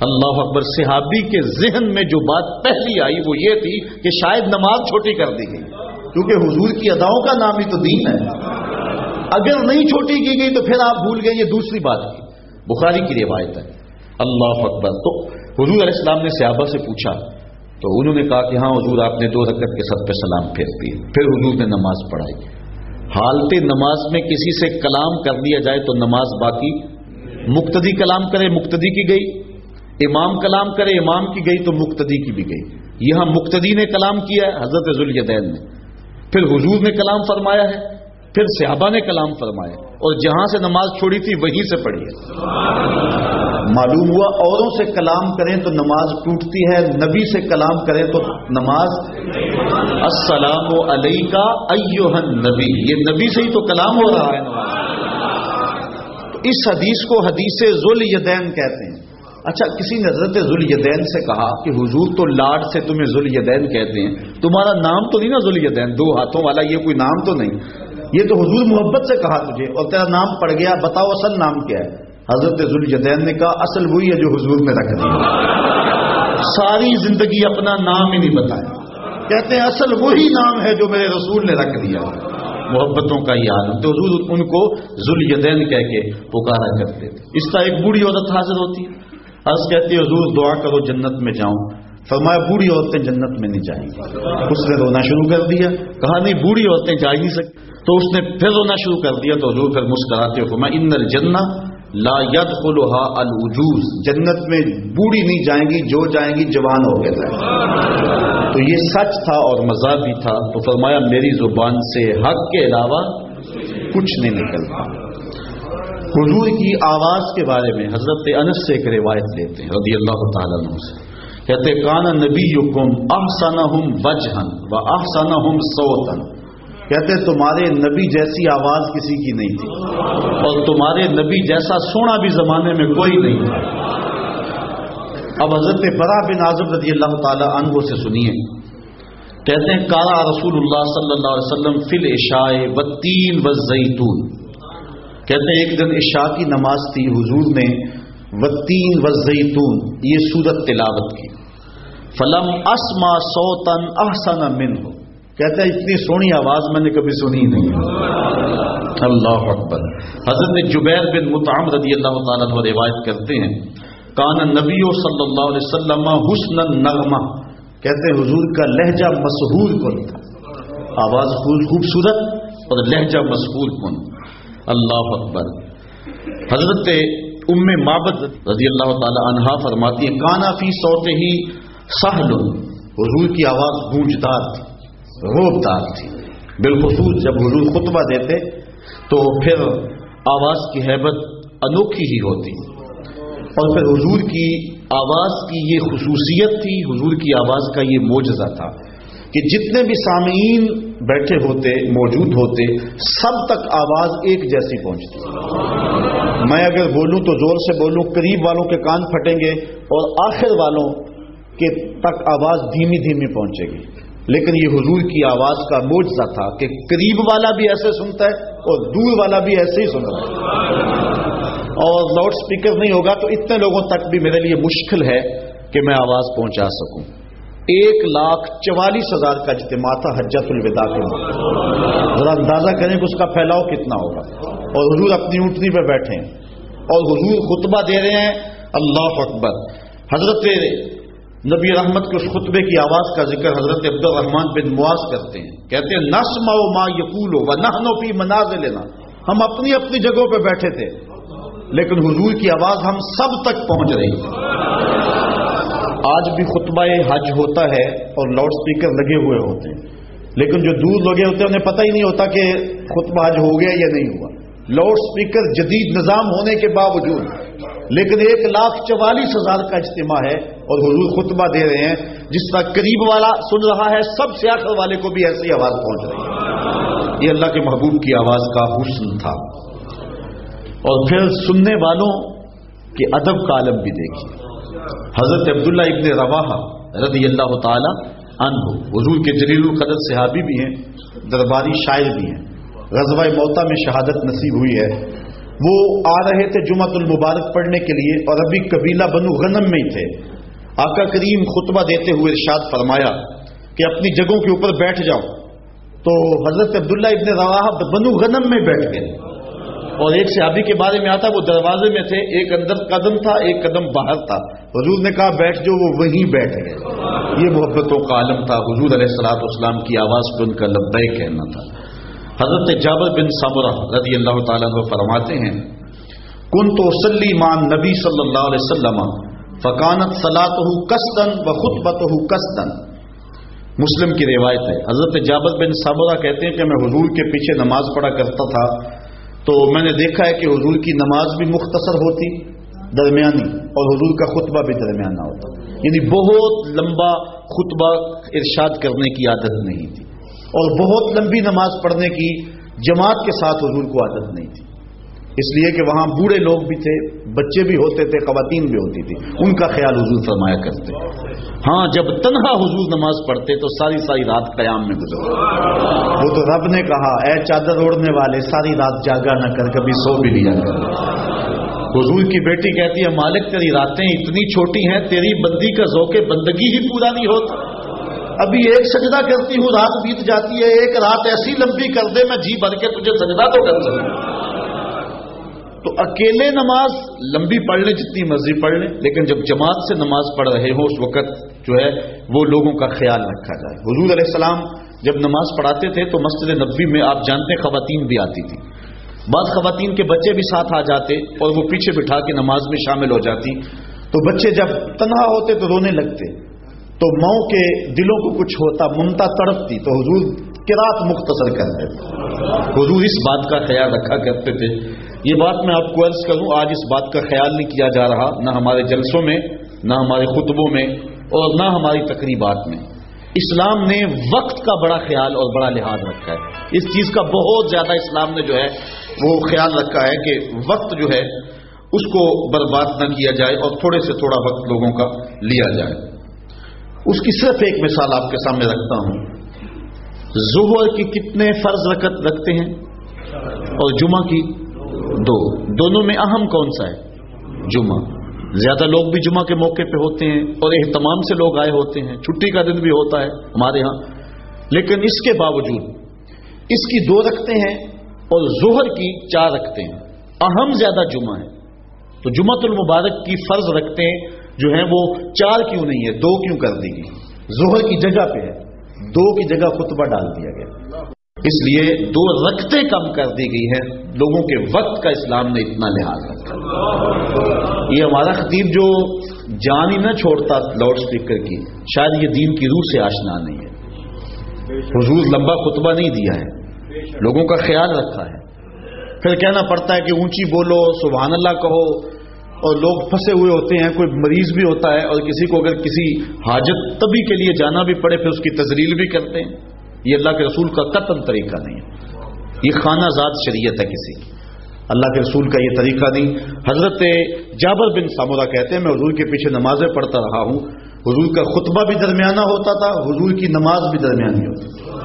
اللہ اکبر، صحابی کے ذہن میں جو بات پہلی آئی وہ یہ تھی کہ شاید نماز چھوٹی کر دی گئی۔ کیونکہ حضور کی اداؤں کا نام ہی تو دین ہے۔ اگر نہیں چھوٹی کی گئی تو پھر آپ بھول گئے، یہ دوسری بات کی بخاری کی روایت ہے۔ اللہ اکبر، تو حضور علیہ السلام نے صحابہ سے پوچھا تو انہوں نے کہا کہ ہاں حضور آپ نے دو رکعت کے سب پہ سلام پھیر دی۔ پھر حضور نے نماز پڑھائی۔ حالت نماز میں کسی سے کلام کر دیا جائے تو نماز باقی۔ مقتدی کلام کرے، مقتدی کی گئی۔ امام کلام کرے، امام کی گئی تو مقتدی کی بھی گئی۔ یہاں مقتدی نے کلام کیا ہے، حضرت ذوالدین نے۔ پھر حضور نے کلام فرمایا ہے۔ پھر صحابہ نے کلام فرمایا اور جہاں سے نماز چھوڑی تھی وہیں سے پڑھی ہے۔ معلوم ہوا اوروں سے کلام کریں تو نماز ٹوٹتی ہے نبی سے کلام کریں تو نماز السلام علیہ کا ایوہن نبی یہ نبی سے ہی تو کلام ہو رہا ہے۔ تو اس حدیث کو حدیث ذل یدین کہتے ہیں۔ اچھا کسی نے حضرت ذل یدین سے کہا کہ حضور تو لاڈ سے تمہیں ذل یدین کہتے ہیں۔ تمہارا نام تو نہیں نا ذل یدین دو ہاتھوں والا یہ کوئی نام تو نہیں۔ یہ تو حضور محبت سے کہا تجھے، اور تیرا نام پڑ گیا، بتاؤ اصل نام کیا ہے؟ حضرت ذوالجدین نے کہا، اصل وہی ہے جو حضور نے رکھ دیا ساری زندگی اپنا نام ہی نہیں بتایا۔ کہتے ہیں، اصل وہی نام ہے جو میرے رسول نے رکھ دیا۔ محبتوں کا یہ عالم۔ تو حضور ان کو ذوالجدین کہہ کے پکارا کرتے تھے۔ اس طرح ایک بوڑھی عورت حاضر ہوتی ہے۔ عرض کہتی ہے حضور دعا کرو جنت میں جاؤں۔ فرمایا، بوڑھی عورتیں جنت میں نہیں جائیں گی۔ اس نے رونا شروع کر دیا۔ کہا، نہیں، بوڑھی عورتیں جا ہی نہیں سکتی۔ تو اس نے پھر رونا شروع کر دیا تو حضور پھر مسکراتے ہو میں ان الجنہ لا ید الوجوز. جنت میں بوڑھی نہیں جائیں گی، جو جائیں گی جوان ہو کے جائیں تو یہ سچ تھا اور مزہ بھی تھا۔ تو فرمایا، میری زبان سے حق کے علاوہ کچھ نہیں نکلتا۔ حضور کی آواز کے بارے میں حضرت انس سے ایک روایت لیتے ہیں، رضی اللہ تعالیٰ عنہ سے۔ کہتے، کان نبی یقم احسن ہم وجہن و احسن ہم سوتن کہتے تمہارے نبی جیسی آواز کسی کی نہیں تھی اور تمہارے نبی جیسا سونا بھی زمانے میں کوئی نہیں تھا. اب حضرت برا بن اعظم رضی اللہ تعالی عنہ سے سنیے۔ کہتے ہیں کارا رسول اللہ صلی اللہ علیہ وسلم فل عشاء و تین و زیتون کہتے ہیں، ایک دن عشاء کی نماز تھی حضور نے و تین و زیتون یہ سورت تلاوت کی۔ فلم اسما سوتن احسن من ہو کہتا ہے، اتنی سونی آواز میں نے کبھی سنی نہیں۔ اللہ اکبر۔ حضرت جبیر بن متعم رضی اللہ تعالیٰ روایت کرتے ہیں، کان نبی صلی اللہ علیہ وسلم حسن نغمہ کہتے ہیں، حضور کا لہجہ مسحور کن۔ تھا آواز خوبصورت اور لہجہ مسحور کن۔ اللہ اکبر۔ حضرت ام مابد رضی اللہ تعالی عنہا فرماتی ہے کانا فی سوتے ہی سہل۔ حضور کی آواز گونجدار تھی۔ روبدار تھی۔ بالخصوص جب حضور خطبہ دیتے تو پھر آواز کی حیبت انوکھی ہی ہوتی۔ اور پھر حضور کی آواز کی یہ خصوصیت تھی، حضور کی آواز کا یہ موجزہ تھا کہ جتنے بھی سامعین بیٹھے ہوتے، موجود ہوتے، سب تک آواز ایک جیسی پہنچتی۔ میں اگر بولوں تو زور سے بولوں، قریب والوں کے کان پھٹیں گے اور آخر والوں کے تک آواز دھیمی دھیمی پہنچے گی۔ لیکن یہ حضور کی آواز کا موجزہ تھا کہ قریب والا بھی ایسے سنتا ہے اور دور والا بھی ایسے ہی سن رہا ہے۔ اور لاؤڈ سپیکر نہیں ہوگا تو اتنے لوگوں تک بھی میرے لیے مشکل ہے کہ میں آواز پہنچا سکوں۔ ایک لاکھ چوالیس ہزار کا اجتماع تھا حجت الوداع کے ذرا اندازہ کریں کہ اس کا پھیلاؤ کتنا ہوگا۔ اور حضور اپنی اونٹنی پہ بیٹھے ہیں اور حضور خطبہ دے رہے ہیں۔ اللہ اکبر۔ حضرت نبی رحمت کے اس خطبے کی آواز کا ذکر حضرت عبد الرحمان بن مواز کرتے ہیں۔ کہتے ہیں نسم و ما یقول و نہ پی مناز لینا ہم اپنی اپنی جگہوں پہ بیٹھے تھے، لیکن حضور کی آواز ہم سب تک پہنچ رہی۔ تھی آج بھی خطبہ حج ہوتا ہے اور لاؤڈ سپیکر لگے ہوئے ہوتے ہیں۔ لیکن جو دور لگے ہوتے ہیں، انہیں پتہ ہی نہیں ہوتا کہ خطبہ حج ہو گیا یا نہیں ہوا۔ لاؤڈ سپیکر جدید نظام ہونے کے باوجود لیکن ایک لاکھ چوالیس ہزار کا اجتماع ہے اور حضور خطبہ دے رہے ہیں، جس طرح قریب والا سن رہا ہے، سب سے آخر والے کو بھی ایسی آواز پہنچ رہی ہے۔ یہ اللہ کے محبوب کی آواز کا حسن تھا۔ اور پھر سننے والوں کے ادب کا عالم بھی دیکھیے۔ حضرت عبداللہ ابن روا رضی اللہ تعالی عنہ، حضور کے جلیل القدر صحابی بھی ہیں، درباری شاعر بھی ہیں۔ غزوہ موتا میں شہادت نصیب ہوئی ہے۔ وہ آ رہے تھے جمعت المبارک پڑھنے کے لیے اور ابھی قبیلہ بنو غنم میں ہی تھے۔ آقا کریم خطبہ دیتے ہوئے ارشاد فرمایا کہ اپنی جگہوں کے اوپر بیٹھ جاؤ۔ تو حضرت عبداللہ ابن رواح بنو غنم میں بیٹھ گئے۔ اور ایک صحابی کے بارے میں آتا، وہ دروازے میں تھے۔ ایک اندر قدم تھا، ایک قدم باہر تھا۔ حضور نے کہا، بیٹھ جو، وہ وہیں بیٹھ گئے۔ یہ محبتوں کا عالم تھا۔ حضور علیہ السلاط اسلام کی آواز پہ ان کا لبے کہنا تھا۔ حضرت جابر بن سمرہ رضی اللہ تعالیٰ کو فرماتے ہیں کن تو سلی مان نبی صلی اللہ علیہ وسلم فقانت سلاط کستن و خطبت کستن مسلم کی روایت ہے، حضرت جابر بن سمرہ کہتے ہیں کہ میں حضور کے پیچھے نماز پڑھا کرتا تھا، تو میں نے دیکھا ہے کہ حضور کی نماز بھی مختصر ہوتی درمیانی اور حضور کا خطبہ بھی درمیانہ ہوتا۔ یعنی بہت لمبا خطبہ ارشاد کرنے کی عادت نہیں تھی۔ اور بہت لمبی نماز پڑھنے کی جماعت کے ساتھ حضور کو عادت نہیں تھی۔ اس لیے کہ وہاں بوڑھے لوگ بھی تھے، بچے بھی ہوتے تھے، خواتین بھی ہوتی تھی۔ ان کا خیال حضور فرمایا کرتے۔ ہاں جب تنہا حضور نماز پڑھتے تو ساری ساری رات قیام میں گزر وہ تو رب نے کہا، اے چادر اوڑھنے والے، ساری رات جاگا نہ کر، کبھی سو بھی لیا کر حضور کی بیٹی کہتی ہے، مالک، تیری راتیں اتنی چھوٹی ہیں، تیری بندی کا ذوق بندگی ہی پورا نہیں ہوتا۔ ابھی ایک سجدہ کرتی ہوں، رات بیت جاتی ہے، ایک رات ایسی لمبی کر دے میں جی بھر کے تجھے سجدہ تو کر سکوں۔ تو اکیلے نماز لمبی پڑھ لیں جتنی مرضی پڑھ لیں، لیکن جب جماعت سے نماز پڑھ رہے ہوں، اس وقت جو ہے وہ لوگوں کا خیال رکھا جائے۔ حضور علیہ السلام جب نماز پڑھاتے تھے تو مسجد نبی میں آپ جانتے خواتین بھی آتی تھی بعض خواتین کے بچے بھی ساتھ آ جاتے اور وہ پیچھے بٹھا کے نماز میں شامل ہو جاتی۔ تو بچے جب تنہا ہوتے تو رونے لگتے۔ تو مئو کے دلوں کو کچھ ہوتا ممتا تڑپتی تو حضور کی رات مختصر کرتے تھے حضور اس بات کا خیال رکھا کرتے تھے۔ یہ بات میں آپ کو عرض کروں، آج اس بات کا خیال نہیں کیا جا رہا، نہ ہمارے جلسوں میں، نہ ہمارے خطبوں میں اور نہ ہماری تقریبات میں۔ اسلام نے وقت کا بڑا خیال اور بڑا لحاظ رکھا ہے۔ اس چیز کا بہت زیادہ اسلام نے جو ہے، وہ خیال رکھا ہے کہ وقت جو ہے، اس کو برباد نہ کیا جائے اور تھوڑے سے تھوڑا وقت لوگوں کا لیا جائے۔ اس کی صرف ایک مثال آپ کے سامنے رکھتا ہوں۔ ظہر کی کتنے فرض رکت رکھتے ہیں؟ اور جمعہ کی دو۔ دونوں میں اہم کون سا ہے؟ جمعہ۔ زیادہ لوگ بھی جمعہ کے موقع پہ ہوتے ہیں اور اہتمام سے لوگ آئے ہوتے ہیں۔ چھٹی کا دن بھی ہوتا ہے ہمارے ہاں۔ لیکن اس کے باوجود اس کی دو رکھتے ہیں اور ظہر کی چار رکھتے ہیں۔ اہم زیادہ جمعہ ہے۔ تو جمعہ المبارک کی فرض رکھتے ہیں جو ہے وہ چار کیوں نہیں ہے دو کیوں کر دی گئی زہر کی جگہ پہ ہے۔ دو کی جگہ خطبہ ڈال دیا گیا۔ اس لیے دو رکھتے کم کر دی گئی ہیں۔ لوگوں کے وقت کا اسلام نے اتنا لحاظ رکھا۔ یہ ہمارا خطیب جو جان ہی نہ چھوڑتا لاؤڈ اسپیکر کی، شاید یہ دین کی روح سے آشنا نہیں ہے۔ حضور لمبا خطبہ نہیں دیا ہے۔ لوگوں کا خیال رکھا ہے۔ پھر کہنا پڑتا ہے کہ اونچی بولو، سبحان اللہ کہو۔ اور لوگ پھنسے ہوئے ہوتے ہیں، کوئی مریض بھی ہوتا ہے اور کسی کو اگر کسی حاجت تبھی کے لیے جانا بھی پڑے، پھر اس کی تزلیل بھی کرتے ہیں۔ یہ اللہ کے رسول کا قتل طریقہ نہیں ہے۔ یہ خانہ زاد شریعت ہے کسی کی۔ اللہ کے رسول کا یہ طریقہ نہیں۔ حضرت جابر بن سامورا کہتے ہیں، میں حضور کے پیچھے نمازیں پڑھتا رہا ہوں۔ حضور کا خطبہ بھی درمیانہ ہوتا تھا، حضور کی نماز بھی درمیانی ہوتی تھی۔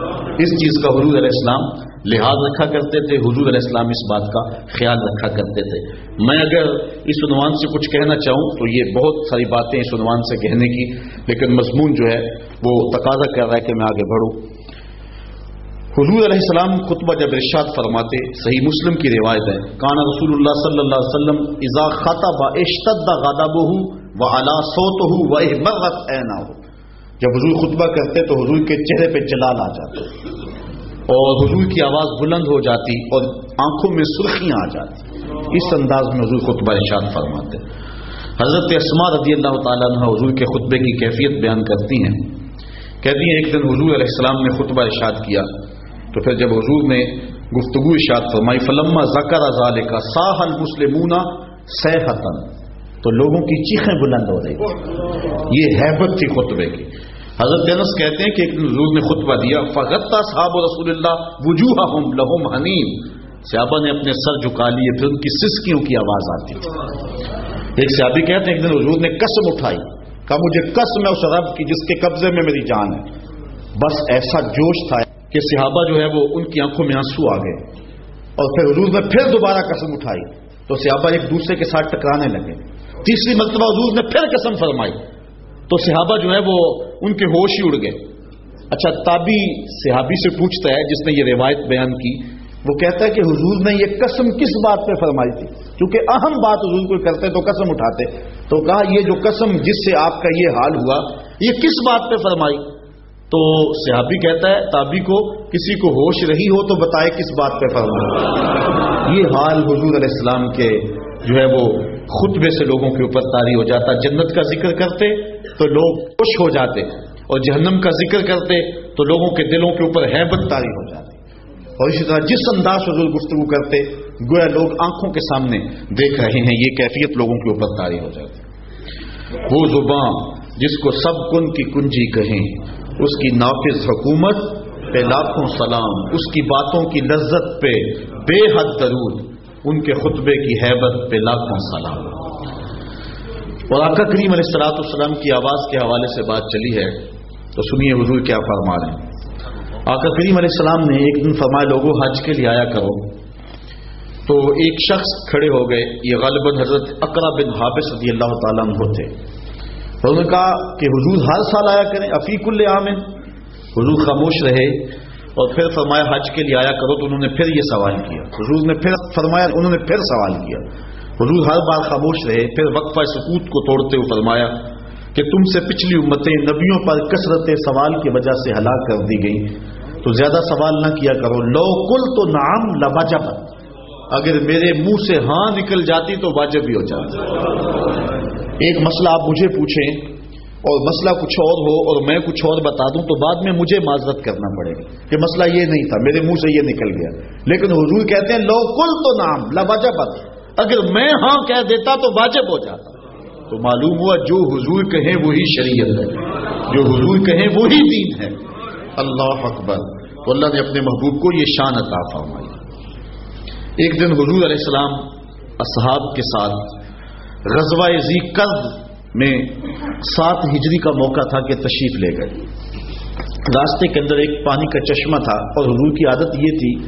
اس چیز کا حضور علیہ السلام لحاظ رکھا کرتے تھے، حضور علیہ السلام اس بات کا خیال رکھا کرتے تھے۔ میں اگر اس عنوان سے کچھ کہنا چاہوں تو یہ بہت ساری باتیں اس عنوان سے کہنے کی، لیکن مضمون جو ہے وہ تقاضا کر رہا ہے کہ میں آگے بڑھوں۔ حضور علیہ السلام خطبہ جب ارشاد فرماتے، صحیح مسلم کی روایت ہے کانا رسول اللہ صلی اللہ علیہ وسلم ازا خطا اشتد غادب ہوں وہ اعلیٰ سوت ہوں وہ مرت ہو جب حضور خطبہ کرتے تو حضور کے چہرے پہ جلال آ جاتے اور حضور کی آواز بلند ہو جاتی اور آنکھوں میں سرخیاں آ جاتی۔ اس انداز میں حضور خطبہ ارشاد فرماتے حضرت اسما رضی اللہ تعالیٰ عنہ حضور کے خطبے کی کیفیت بیان کرتی ہیں۔ کہتی ہیں، ایک دن حضور علیہ السلام نے خطبہ ارشاد کیا۔ تو پھر جب حضور نے گفتگو ارشاد فرمائی، فلما ذکر ازال کا ساح المسلمون سیحتن تو لوگوں کی چیخیں بلند ہو رہی یہ حیبت تھی خطبے کی۔ حضرت انس کہتے ہیں کہ ایک حضور نے خطبہ دیا فغتا صاحب رسول اللہ وجوہ لہم حنیم صحابہ نے اپنے سر جھکا لیے پھر ان کی سسکیوں کی آواز آتی۔ تھی ایک صحابی کہتے ہیں، ایک دن حضور نے قسم اٹھائی، کہا، مجھے قسم ہے اس رب کی جس کے قبضے میں میری جان ہے۔ بس ایسا جوش تھا کہ صحابہ جو ہے وہ ان کی آنکھوں میں آنسو آ گئے۔ اور پھر حضور نے پھر دوبارہ قسم اٹھائی۔ تو صحابہ ایک دوسرے کے ساتھ ٹکرانے لگے۔ تیسری مرتبہ حضور نے پھر قسم فرمائی۔ تو صحابہ جو ہے وہ ان کے ہوش ہی اڑ گئے۔ اچھا تابی صحابی سے پوچھتا ہے، جس نے یہ روایت بیان کی، وہ کہتا ہے کہ حضور نے یہ قسم کس بات پہ فرمائی تھی؟ کیونکہ اہم بات حضور کو کرتے تو قسم اٹھاتے۔ تو کہا، یہ جو قسم جس سے آپ کا یہ حال ہوا، یہ کس بات پہ فرمائی؟ تو صحابی کہتا ہے تابی کو کسی کو ہوش رہی ہو تو بتائے کس بات پہ فرمائی۔ یہ حال حضور علیہ السلام کے جو ہے وہ خطبے سے لوگوں کے اوپر تاری ہو جاتا، جنت کا ذکر کرتے۔ تو لوگ خوش ہو جاتے اور جہنم کا ذکر کرتے تو لوگوں کے دلوں کے اوپر حیبت تاری ہو جاتی۔ اور اسی طرح جس انداز سے گفتگو کرتے، گویا لوگ آنکھوں کے سامنے دیکھ رہے ہیں، یہ کیفیت لوگوں کے اوپر تاری ہو جاتی۔ وہ زبان جس کو سب کن کی کنجی کہیں، اس کی نافذ حکومت پہ لاکھوں سلام، اس کی باتوں کی لذت پہ بے حد درود، ان کے خطبے کی حیبت پہ لاکھوں سلام۔ اور آقا کریم علیہ السلاط السلام کی آواز کے حوالے سے بات چلی ہے تو سنیے حضور کیا فرما رہے ہیں۔ آقا کریم علیہ السلام نے ایک دن فرمائے لوگوں حج کے لیے آیا کرو۔ تو ایک شخص کھڑے ہو گئے، یہ غالباً حضرت اقرا بن حافظ رضی اللہ تعالیٰ عنہ تھے۔ انہوں نے کہا کہ حضور ہر سال آیا کریں، افیق العامن حضور خاموش رہے اور پھر فرمایا، حج کے لیے آیا کرو۔ تو انہوں نے پھر یہ سوال کیا۔ حضور نے پھر فرمایا، انہوں نے پھر سوال کیا۔ حضور ہر بار خاموش رہے، پھر وقفہ سکوت کو توڑتے ہوئے فرمایا کہ تم سے پچھلی امتیں نبیوں پر کثرت سوال کی وجہ سے ہلاک کر دی گئی تو زیادہ سوال نہ کیا کرو۔ لو کل تو نام لواجب اگر میرے منہ سے ہاں نکل جاتی تو واجب بھی ہو جاتا ایک مسئلہ آپ مجھے پوچھیں اور مسئلہ کچھ اور ہو اور میں کچھ اور بتا دوں تو بعد میں مجھے معذرت کرنا پڑے گا کہ مسئلہ یہ نہیں تھا، میرے منہ سے یہ نکل گیا۔ لیکن حضور کہتے ہیں، لو کل تو نام لواجب اگر میں ہاں کہہ دیتا تو واجب ہو جاتا۔ تو معلوم ہوا جو حضور کہیں وہی شریعت ہے۔ جو حضور کہیں وہی دین ہے۔ اللہ اکبر۔ تو اللہ نے اپنے محبوب کو یہ شان عطا فرمائی۔ ایک دن حضور علیہ السلام اصحاب کے ساتھ رضوا زی قرض میں سات ہجری کا موقع تھا کہ تشریف لے گئے۔ راستے کے اندر ایک پانی کا چشمہ تھا اور حضور کی عادت یہ تھی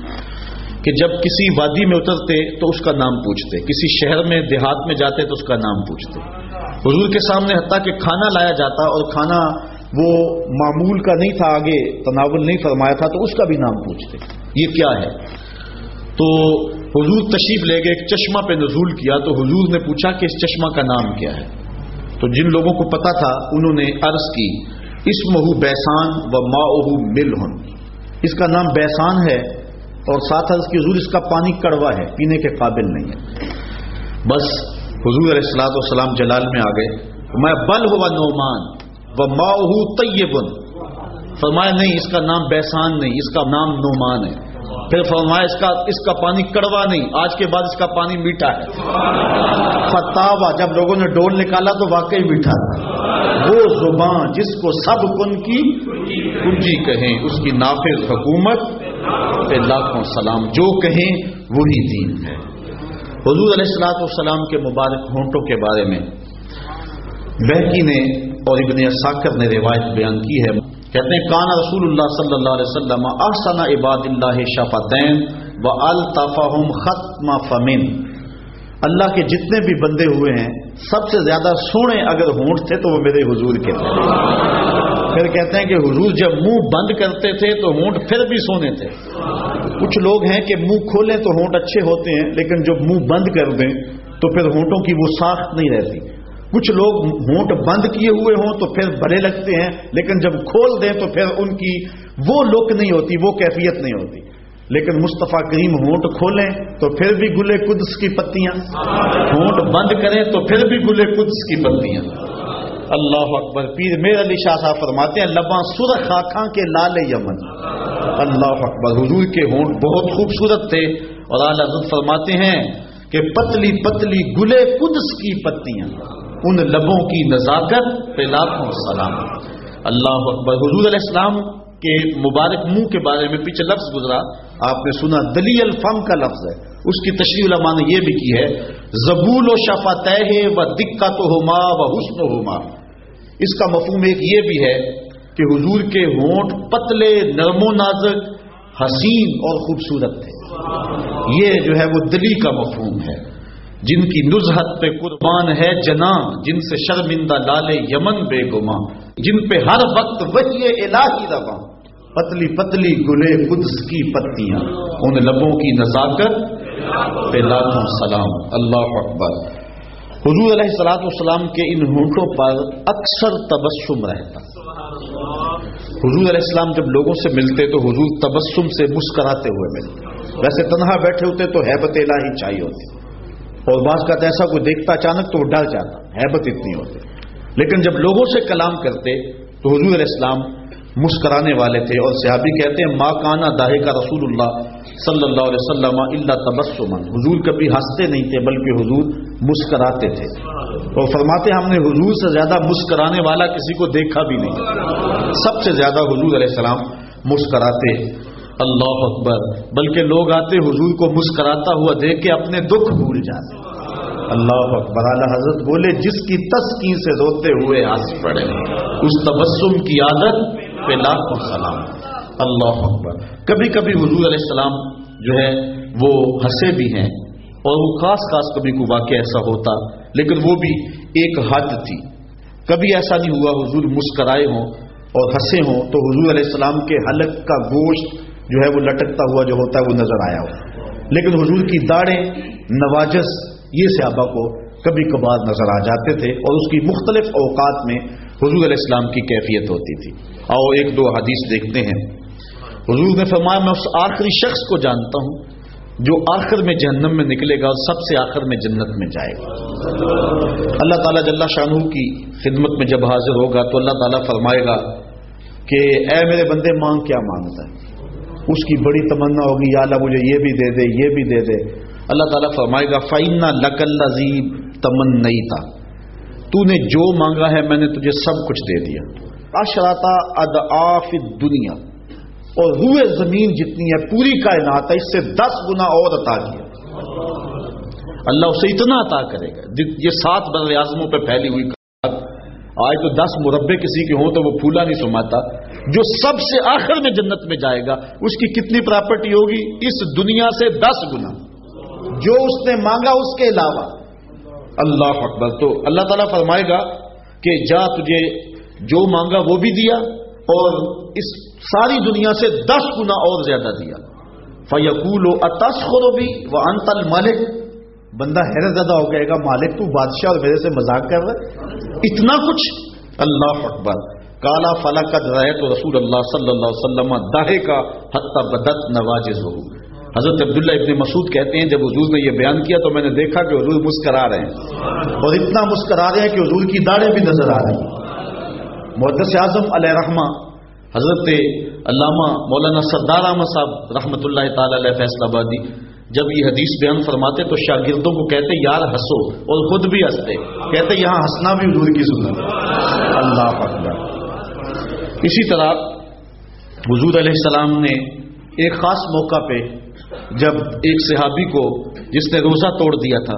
کہ جب کسی وادی میں اترتے تو اس کا نام پوچھتے، کسی شہر میں، دیہات میں جاتے تو اس کا نام پوچھتے۔ حضور کے سامنے حتیٰ کہ کھانا لایا جاتا اور کھانا وہ معمول کا نہیں تھا، آگے تناول نہیں فرمایا تھا، تو اس کا بھی نام پوچھتے۔ یہ کیا ہے؟ تو حضور تشریف لے گئے، ایک چشمہ پہ نزول کیا تو حضور نے پوچھا کہ اس چشمہ کا نام کیا ہے۔ تو جن لوگوں کو پتا تھا، انہوں نے عرض کی اس مہو بیسان و ما مل اس کا نام بیسان ہے اور ساتھ عرض کی حضور اس کا پانی کڑوا ہے پینے کے قابل نہیں ہے۔ بس حضور علیہ السلاۃ والسلام جلال میں آ گئے۔ میں بل ہوا نعمان و ماہ طیبن۔ فرمایا نہیں اس کا نام بیسان نہیں اس کا نام نعمان ہے۔ پھر فرمایا اس کا اس کا پانی کڑوا نہیں آج کے بعد اس کا پانی میٹھا ہے۔ فتوا جب لوگوں نے ڈول نکالا تو واقعی میٹھا تھا۔ وہ زبان جس کو سب کن کی کنجی کہیں اس کی نافذ حکومت پہ لاکھوں سلام، جو کہیں وہی دین ہے۔ حضور علیہ السلاط والسلام کے مبارک ہونٹوں کے بارے میں بہکی نے اور ابن ساکر نے روایت بیان کی ہے۔ کہتے ہیں کانا رسول اللہ صلی اللہ علیہ وسلم احسن عباد اللہ شفاتین و الطفاہم ختم فمن۔ اللہ کے جتنے بھی بندے ہوئے ہیں، سب سے زیادہ سونے اگر ہونٹ تھے تو وہ میرے حضور کے تھے۔ پھر کہتے ہیں کہ حضور جب منہ بند کرتے تھے تو ہونٹ پھر بھی سونے تھے۔ کچھ لوگ ہیں کہ منہ کھولیں تو ہونٹ اچھے ہوتے ہیں، لیکن جب منہ بند کر دیں تو پھر ہونٹوں کی وہ ساخت نہیں رہتی۔ کچھ لوگ ہونٹ بند کیے ہوئے ہوں تو پھر بڑے لگتے ہیں، لیکن جب کھول دیں تو پھر ان کی وہ لک نہیں ہوتی، وہ کیفیت نہیں ہوتی۔ لیکن مصطفیٰ کریم ہونٹ کھولیں تو پھر بھی گلے قدس کی پتیاں۔ ہونٹ بند کریں تو پھر بھی گلے قدس کی پتیاں۔ اللہ اکبر، پیر میر علی شاہ صاحب فرماتے ہیں، لباں سرخ آخاں کے لال یمن۔ اللہ اکبر، حضور کے ہونٹ بہت خوبصورت تھے۔ اور اعلیٰ فرماتے ہیں کہ پتلی پتلی گلے قدس کی پتیاں، ان لبوں کی نزاکت پہ لاکھوں سلام اللہ اکبر، حضور علیہ السلام کے مبارک منہ کے بارے میں پیچھے لفظ گزرا۔ آپ نے سنا، دلی الفم کا لفظ ہے۔ اس کی تشریح علماء نے یہ بھی کی ہے، زبول و شفا طے و دقت ہوما و حسن و ہوما اس کا مفہوم ایک یہ بھی ہے کہ حضور کے ہونٹ پتلے نرم و نازک، حسین اور خوبصورت تھے۔ یہ جو ہے وہ دلی کا مفہوم ہے۔ جن کی نزحت پہ قربان ہے جنا، جن سے شرمندہ لالے یمن بے گما۔ جن پہ ہر وقت وہی الہی رواں پتلی پتلی گلے قدس کی پتیاں۔ ان لبوں کی نزاکت پہ لاکھوں سلام اللہ اکبر. حضور علیہ السلاط والسلام کے ان ہونٹوں پر اکثر تبسم رہتا. حضور علیہ السلام جب لوگوں سے ملتے تو حضور تبسم سے مسکراتے ہوئے ملتے. ویسے تنہا بیٹھے ہوتے تو حیبت الہی چاہیے ہوتی. اور بعض کا ایسا کوئی دیکھتا اچانک تو وہ ڈر جاتا. حیبت اتنی ہوتی. لیکن جب لوگوں سے کلام کرتے تو حضور علیہ السلام مسکرانے والے تھے اور صحابی کہتے ہیں ماں کانا داہے کا رسول اللہ صلی اللہ علیہ وسلم اللہ تبسمن حضور کبھی ہنستے نہیں تھے، بلکہ حضور مسکراتے تھے۔ اور فرماتے ہم نے حضور سے زیادہ مسکرانے والا کسی کو دیکھا بھی نہیں۔ سب سے زیادہ حضور علیہ السلام مسکراتے اللہ اکبر۔ بلکہ لوگ آتے، حضور کو مسکراتا ہوا دیکھ کے اپنے دکھ بھول جاتے۔ اللہ اکبر۔ اعلی حضرت بولے، جس کی تسکی سے روتے ہوئے ہنس پڑے اس تبسم کی عادت پہ لاکھوں سلام۔ اللہ اکبر۔ کبھی کبھی حضور علیہ السلام جو ہے، وہ ہنسے بھی ہیں۔ اور وہ خاص خاص کبھی کوئی واقعہ ایسا ہوتا، لیکن وہ بھی ایک حد تھی۔ کبھی ایسا نہیں ہوا حضور مسکرائے ہوں اور ہنسے ہوں تو حضور علیہ السلام کے حلق کا گوشت جو ہے، وہ لٹکتا ہوا جو ہوتا ہے، وہ نظر آیا۔ ہو لیکن حضور کی داڑیں نواجس، یہ صحابہ کو کبھی کبھار نظر آ جاتے تھے اور اس کی مختلف اوقات میں حضور علیہ السلام کی کیفیت ہوتی تھی۔ آؤ ایک دو حدیث دیکھتے ہیں۔ حضور نے فرمایا، میں اس آخری شخص کو جانتا ہوں جو آخر میں جہنم میں نکلے گا اور سب سے آخر میں جنت میں جائے گا۔ اللہ تعالیٰ جل شاہ کی خدمت میں جب حاضر ہوگا تو اللہ تعالیٰ فرمائے گا کہ اے میرے بندے، مانگ کیا مانگتا ہے؟ اس کی بڑی تمنا ہوگی، یا اللہ مجھے یہ بھی دے دے، یہ بھی دے دے۔ اللہ تعالیٰ فرمائے گا فائنا لکل عظیب تمن نہیں تھا تو نے جو مانگا ہے، میں نے تجھے سب کچھ دے دیا۔ اشراتا ادآف دنیا اور روئے زمین جتنی ہے، پوری کائنات ہے، اس سے دس گنا اور عطا کیا اللہ اسے اتنا عطا کرے گا۔ یہ سات بر اعظموں پہ پھیلی ہوئی آج تو دس مربے کسی کے ہوں تو وہ پھولا نہیں سماتا۔ جو سب سے آخر میں جنت میں جائے گا، اس کی کتنی پراپرٹی ہوگی؟ اس دنیا سے دس گنا۔ جو اس نے مانگا، اس کے علاوہ۔ اللہ اکبر۔ تو اللہ تعالیٰ فرمائے گا کہ جا تجھے جو مانگا وہ بھی دیا اور اس ساری دنیا سے دس گنا اور زیادہ دیا۔ فیقول و اتسخرو بھی وہ انتل ملک بندہ حیرت زیادہ ہو گئے گا، مالک تو بادشاہ اور میرے سے مذاق کر رہے اتنا کچھ۔ اللہ اکبر۔ کالا فلا کا رہے تو رسول اللہ صلی اللہ علیہ وسلم داہے کا حتہ بدت نواز ہو۔ حضرت عبداللہ ابن مسعود کہتے ہیں، جب حضور نے یہ بیان کیا تو میں نے دیکھا کہ حضور مسکرا رہے ہیں۔ اور اتنا مسکرا رہے ہیں کہ حضور کی داڑیں بھی نظر آ رہی ہیں۔ محدث اعظم علیہ رحمہ، حضرت علامہ مولانا سردار احمد صاحب رحمۃ اللہ تعالی علیہ فیصلہ آبادی، جب یہ حدیث بیان فرماتے تو شاگردوں کو کہتے، یار ہنسو اور خود بھی ہنستے، کہتے، یہاں ہنسنا بھی حضور کی سنت اللہ اکبر۔ اسی طرح حضور علیہ السلام نے ایک خاص موقع پہ جب ایک صحابی کو جس نے روزہ توڑ دیا تھا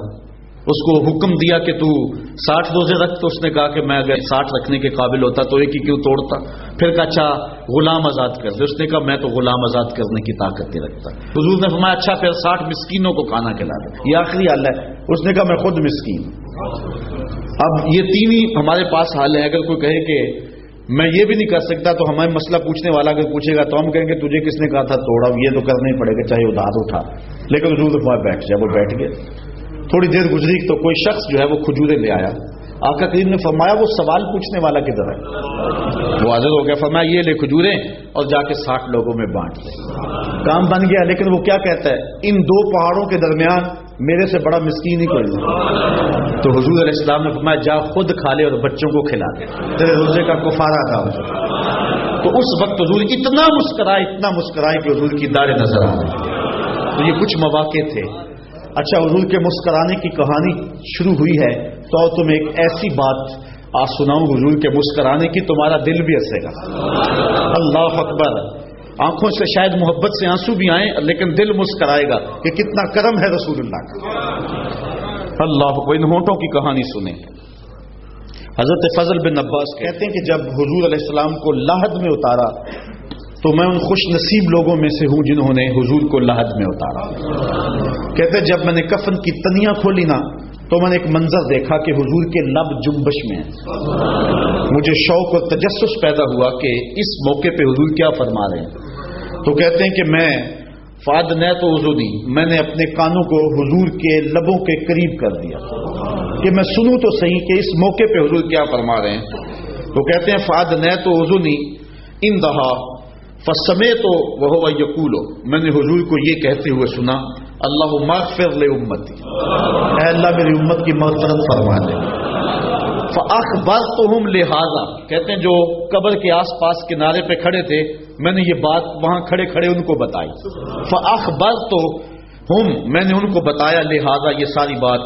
اس کو حکم دیا کہ تو ساٹھ روزے رکھ تو اس نے کہا کہ میں اگر ساٹھ رکھنے کے قابل ہوتا تو ایک ہی کیوں توڑتا؟ پھر کہا اچھا غلام آزاد کر دے۔ اس نے کہا، میں تو غلام آزاد کرنے کی طاقت نہیں رکھتا۔ حضور نے فرمایا اچھا پھر ساٹھ مسکینوں کو کھانا کھلا دے۔ یہ آخری حال ہے۔ اس نے کہا، میں خود مسکین اب یہ تین ہی ہمارے پاس حال ہے۔ اگر کوئی کہے کہ میں یہ بھی نہیں کر سکتا تو ہمارے مسئلہ پوچھنے والا اگر پوچھے گا تو ہم کہیں گے، تجھے کس نے کہا تھا توڑا؟ یہ تو کرنا ہی پڑے گا، چاہے ادھار اٹھا۔ لیکن حضور دفعہ بیٹھ جائے وہ بیٹھ گئے۔ تھوڑی دیر گزری تو کوئی شخص جو ہے وہ کھجورے لے آیا۔ آقا کریم نے فرمایا وہ سوال پوچھنے والا کدھر ہے؟ وہ حاضر ہو گیا، فرمایا یہ لے کھجورے اور جا کے ساٹھ لوگوں میں بانٹ دے۔ کام بن گیا، لیکن وہ کیا کہتا ہے؟ ان دو پہاڑوں کے درمیان میرے سے بڑا مسکین ہی کوئی نہیں۔ تو حضور علیہ السلام نے فرمایا، جا خود کھا لے اور بچوں کو کھلا دے۔ تیرے روزے کا کفارہ تھا تو اس وقت حضور اتنا مسکرائے اتنا مسکرائے کہ حضور کی داڑیں نظر آ تو یہ کچھ مواقع تھے۔ اچھا حضور کے مسکرانے کی کہانی شروع ہوئی ہے۔ تو تم ایک ایسی بات آج سناؤں، حضور کے مسکرانے کی تمہارا دل بھی ہنسے گا۔ اللہ اکبر۔ آنکھوں سے شاید محبت سے آنسو بھی آئیں، لیکن دل مسکرائے گا کہ کتنا کرم ہے رسول اللہ کا۔ اللہ ان ہونٹوں کی کہانی سنیں۔ حضرت فضل بن عباس کہتے ہیں کہ جب حضور علیہ السلام کو لاہد میں اتارا تو میں ان خوش نصیب لوگوں میں سے ہوں جنہوں نے حضور کو لہد میں اتارا۔ کہتے جب میں نے کفن کی تنیاں کھولی نا، تو میں نے ایک منظر دیکھا کہ حضور کے لب جنبش میں مجھے شوق اور تجسس پیدا ہوا کہ اس موقع پہ حضور کیا فرما رہے ہیں۔ تو کہتے ہیں کہ میں فاد نہ تو دی، میں نے اپنے کانوں کو حضور کے لبوں کے قریب کر دیا۔ کہ میں سنوں تو صحیح کہ اس موقع پہ حضور کیا فرما رہے ہیں۔ تو کہتے ہیں فاد نہ تو ان دہا فسمے تو وہ یقول میں نے حضور کو یہ کہتے ہوئے سنا، اللہ مغفر لے امتی. اے اللہ، میری امت کی مغفرت فرما دے۔ اخبار تو ہم لہٰذا کہتے ہیں جو قبر کے آس پاس کنارے پہ کھڑے تھے، میں نے یہ بات وہاں کھڑے کھڑے ان کو بتائی۔ فاخبر تو ہم میں نے ان کو بتایا لہذا یہ ساری بات۔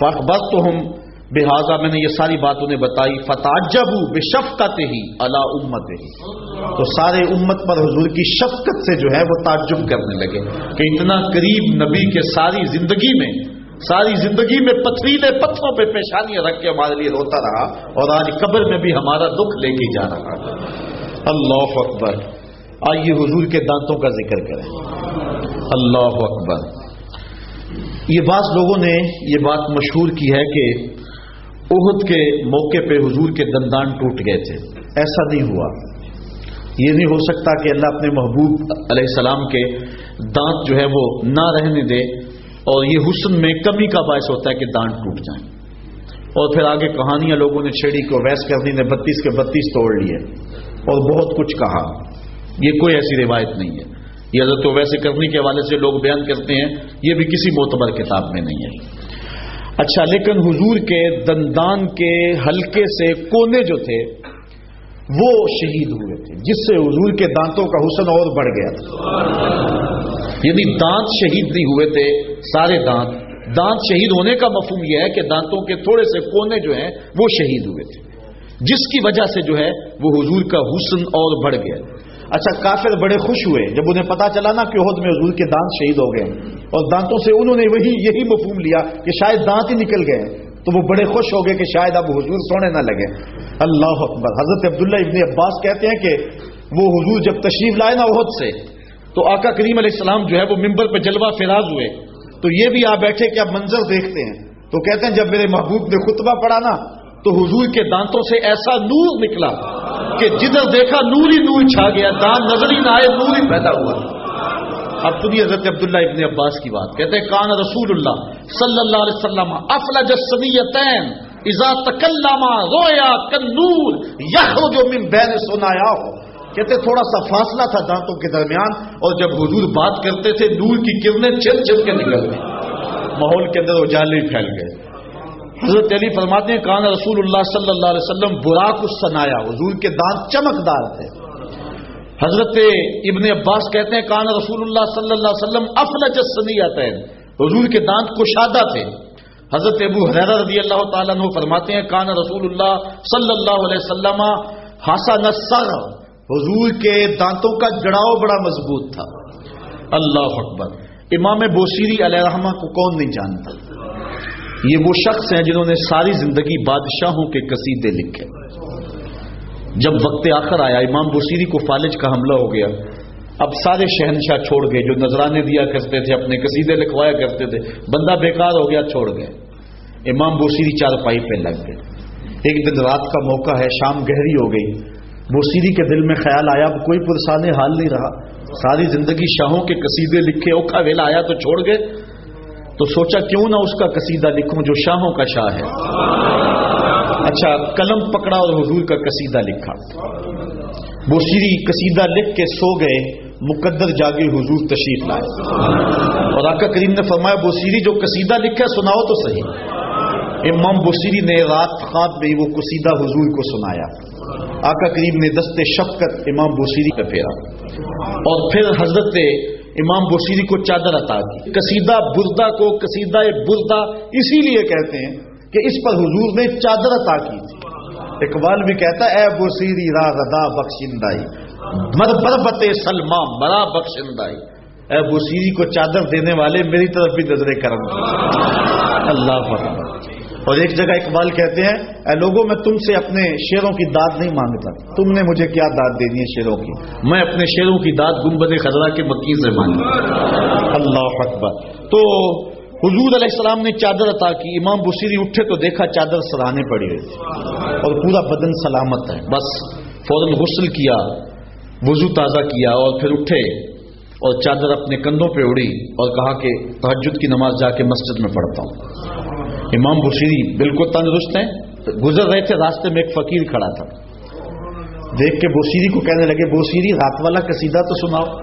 فاخبر تو ہم لہٰذا میں نے یہ ساری بات انہیں بتائی فتح جب بے شفقت ہی اللہ امت ہی تو سارے امت پر حضور کی شفقت سے جو ہے وہ تعجب کرنے لگے کہ اتنا قریب نبی کے ساری زندگی میں، ساری زندگی میں پتھریلے پتھروں پہ پیشانیاں رکھ کے ہمارے لیے روتا رہا اور آج قبر میں بھی ہمارا دکھ لے کے جا رہا اللہ اکبر۔ آئیے حضور کے دانتوں کا ذکر کریں۔ اللہ اکبر۔ یہ بعض لوگوں نے یہ بات مشہور کی ہے کہ عہد کے موقع پہ حضور کے دندان ٹوٹ گئے تھے۔ ایسا نہیں ہوا۔ یہ نہیں ہو سکتا کہ اللہ اپنے محبوب علیہ السلام کے دانت جو ہے وہ نہ رہنے دے اور یہ حسن میں کمی کا باعث ہوتا ہے کہ دانت ٹوٹ جائیں۔ اور پھر آگے کہانیاں لوگوں نے چھیڑی کو ویس کرنی نے بتیس کے بتیس توڑ لیے اور بہت کچھ کہا۔ یہ کوئی ایسی روایت نہیں ہے۔ یہ حضرت ویسے کرنے کے حوالے سے لوگ بیان کرتے ہیں، یہ بھی کسی معتبر کتاب میں نہیں ہے۔ اچھا لیکن حضور کے دندان کے ہلکے سے کونے جو تھے، وہ شہید ہوئے تھے، جس سے حضور کے دانتوں کا حسن اور بڑھ گیا تھا۔ یعنی دانت شہید نہیں ہوئے تھے، سارے دانت۔ دانت شہید ہونے کا مفہوم یہ ہے کہ دانتوں کے تھوڑے سے کونے جو ہیں، وہ شہید ہوئے تھے۔ جس کی وجہ سے جو ہے، وہ حضور کا حسن اور بڑھ گیا۔ اچھا کافر بڑے خوش ہوئے جب انہیں پتا چلا نا کہ عہد میں حضور کے دانت شہید ہو گئے۔ اور دانتوں سے انہوں نے وہی یہی مفہوم لیا کہ شاید دانت ہی نکل گئے تو وہ بڑے خوش ہو گئے کہ شاید اب حضور سونے نہ لگے۔ اللہ اکبر۔ حضرت عبداللہ ابن عباس کہتے ہیں کہ وہ حضور جب تشریف لائے نا عہد سے، تو آقا کریم علیہ السلام جو ہے وہ ممبر پہ جلوہ فراز ہوئے۔ تو یہ بھی آ بیٹھے کہ اب منظر دیکھتے ہیں۔ تو کہتے ہیں جب میرے محبوب نے خطبہ پڑھا نا، تو حضور کے دانتوں سے ایسا نور نکلا کہ جدھر دیکھا نور ہی نور چھا گیا، دان نظر ہی نہ آئے نور ہی پیدا ہوا۔ اب سنی حضرت عبداللہ ابن عباس کی بات کہتے ہیں، کان رسول اللہ صلی اللہ علیہ وسلم افلج السنیتین اذا تکلما رویا کنور یخرج من بین سنایا ہو کہتے تھوڑا سا فاصلہ تھا دانتوں کے درمیان اور جب حضور بات کرتے تھے، نور کی کرنیں چل چل کے نکل گئی ماحول کے اندر اجالے پھیل گئے حضرت علی فرماتے ہیں، کان رسول اللہ صلی اللہ علیہ وسلم براک السنایا حضور کے دانت چمکدار تھے۔ حضرت ابن عباس کہتے ہیں، کان رسول اللہ صلی اللہ علیہ وسلم افلج السنیت حضور کے دانت کشادہ تھے۔ حضرت ابو حرا رضی اللہ تعالیٰ عنہ فرماتے ہیں، کان رسول اللہ صلی اللہ علیہ وسلم ہاسا نسر حضور کے دانتوں کا جڑاؤ بڑا مضبوط تھا۔ اللہ اکبر۔ امام بوسیری علیہ رحمہ کو کون نہیں جانتا؟ یہ وہ شخص ہیں جنہوں نے ساری زندگی بادشاہوں کے قصیدے لکھے۔ جب وقت آخر آیا، امام بصیری کو فالج کا حملہ ہو گیا۔ اب سارے شہنشاہ چھوڑ گئے، جو نذرانے دیا کرتے تھے، اپنے قصیدے لکھوایا کرتے تھے، بندہ بیکار ہو گیا، چھوڑ گئے۔ امام بوسیری چار پائی پہ لگ گئے۔ ایک دن رات کا موقع ہے، شام گہری ہو گئی۔ بوسیری کے دل میں خیال آیا، اب کوئی پرسانے حال نہیں رہا۔ ساری زندگی شاہوں کے قصیدے لکھے، اوکھا ویلا آیا تو چھوڑ گئے۔ تو سوچا کیوں نہ اس کا قصیدہ لکھوں جو شاہوں کا شاہ ہے۔ اچھا قلم پکڑا اور حضور کا قصیدہ لکھا۔ وہ سیری قصیدہ لکھ کے سو گئے، مقدر جاگے حضور تشریف لائے۔ اور آقا کریم نے فرمایا بوسیری جو قصیدہ لکھا سناؤ تو صحیح۔ امام بوسیری نے رات خواب میں وہ قصیدہ حضور کو سنایا۔ آقا کریم نے دست شفقت امام بوسیری کا پھیرا۔ اور پھر حضرت امام بصیری کو چادر عطا کی۔ قصیدہ بردا کو قصیدہ بردا اسی لیے کہتے ہیں۔ کہ اس پر حضور نے چادر عطا کی تھی۔ اقبال بھی کہتا ہے، اے بصیری را ردا بخشندائی مر سلما مرا بخشندائی اے بصیری کو چادر دینے والے میری طرف بھی نظر کرم۔ اللہ اکبر۔ اور ایک جگہ اقبال کہتے ہیں، اے لوگوں، میں تم سے اپنے شیروں کی داد نہیں مانگتا۔ تم نے مجھے کیا داد دینی ہے شیروں کی؟ میں اپنے شیروں کی داد گنبد خزرہ کے مکی سے مانگ اللہ اکبر۔ تو حضور علیہ السلام نے چادر عطا کی، امام بصیری اٹھے تو دیکھا چادر سراہنے پڑی ہوئی۔ تھی اور پورا بدن سلامت ہے۔ بس فوراً غسل کیا، وضو تازہ کیا اور پھر اٹھے اور چادر اپنے کندھوں پہ اڑی اور کہا کہ تحجد کی نماز جا کے مسجد میں پڑھتا ہوں۔ امام بشیری بالکل تندرست ہیں۔ گزر رہے تھے، راستے میں ایک فقیر کھڑا تھا۔ دیکھ کے بوسیری کو کہنے لگے بوسیری رات والا قصیدہ تو سناؤ۔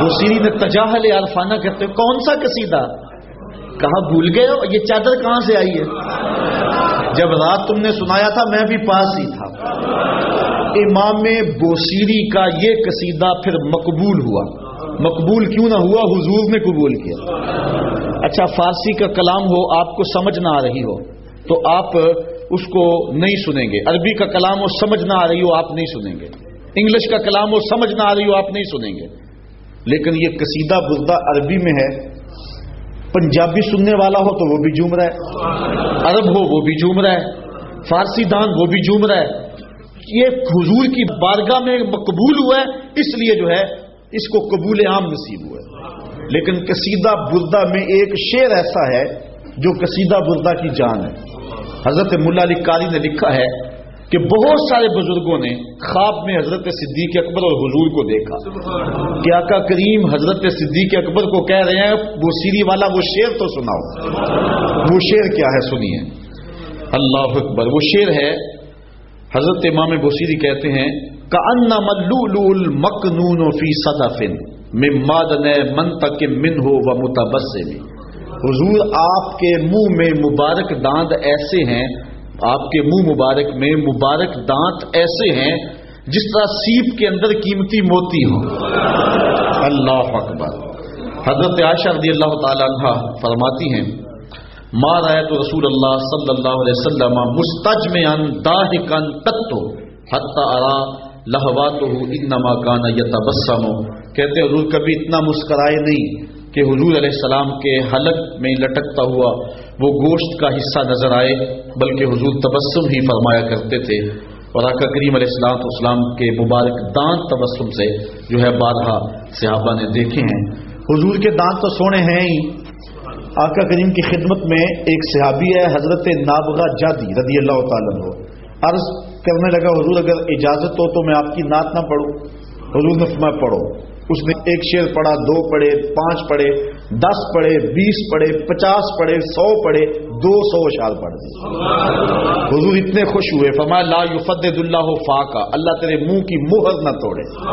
بوسیری نے تجاہل عرفانہ کہتے کون سا قصیدہ؟ کہا بھول گئے ہو؟ یہ چادر کہاں سے آئی ہے؟ جب رات تم نے سنایا تھا، میں بھی پاس ہی تھا۔ امام بوسیری کا یہ قصیدہ پھر مقبول ہوا۔ مقبول کیوں نہ ہوا، حضور نے قبول کیا۔ اچھا فارسی کا کلام ہو، آپ کو سمجھ نہ آ رہی ہو، تو آپ اس کو نہیں سنیں گے۔ عربی کا کلام ہو، سمجھ نہ آ رہی ہو، آپ نہیں سنیں گے۔ انگلش کا کلام ہو، سمجھ نہ آ رہی ہو، آپ نہیں سنیں گے۔ لیکن یہ قصیدہ بردہ عربی میں ہے، پنجابی سننے والا ہو تو وہ بھی جھوم رہا ہے، عرب ہو وہ بھی جھوم رہا ہے، فارسی دان وہ بھی جھوم رہا ہے۔ یہ حضور کی بارگاہ میں مقبول ہوا ہے، اس لیے جو ہے، اس کو قبول عام نصیب ہوا ہے۔ لیکن قصیدہ بردہ میں ایک شعر ایسا ہے جو قصیدہ بردہ کی جان ہے۔ حضرت ملا علی قاری نے لکھا ہے کہ بہت سارے بزرگوں نے خواب میں حضرت صدیق اکبر اور حضور کو دیکھا۔ کہ آقا کریم حضرت صدیق اکبر کو کہہ رہے ہیں، وہ سیری والا، وہ شعر تو سناؤ۔ وہ شعر کیا ہے؟ سنیے۔ اللہ اکبر۔ وہ شعر ہے، حضرت امام بصیری کہتے ہیں کا ان ملول مکنون فی صدفن مادن من تک من ہو و متبسم۔ حضور آپ کے منہ میں مبارک داند ایسے ہیں آپ کے منہ مبارک میں مبارک دانت ایسے ہیں جس طرح سیپ کے اندر قیمتی موتی ہوں۔ اللہ اکبر۔ حضرت عائشہ رضی اللہ تعالی عنہ فرماتی ہیں مار آئے تو رسول اللہ صلی اللہ علیہ وسلم مستج میں ان تتو حتی ارا لہوات انما کانا یتبسم. کہتے حضور کبھی اتنا مسکرائے نہیں کہ حضور علیہ السلام کے حلق میں لٹکتا ہوا وہ گوشت کا حصہ نظر آئے، بلکہ حضور تبسم ہی فرمایا کرتے تھے، اور آقا کریم علیہ السلام اسلام کے مبارک دانت تبسم سے جو ہے بارہا صحابہ نے دیکھے ہیں۔ حضور کے دانت تو سونے ہیں ہی۔ آقا کریم کی خدمت میں ایک صحابی ہے، حضرت نابغہ جادی رضی اللہ تعالیٰ عرض کرنے لگا، حضور اگر اجازت ہو تو میں آپ کی نعت نہ پڑھوں۔ حضور نے میں پڑھو۔ اس نے ایک شیر پڑھا، دو پڑھے، پانچ پڑھے۔ دس پڑھے، بیس پڑھے، پچاس پڑھے، سو پڑھے، دو سو اشار پڑھ دی۔ حضور اتنے خوش ہوئے فما لا یفد اللہ فاقا اللہ تیرے منہ کی مہر نہ توڑے۔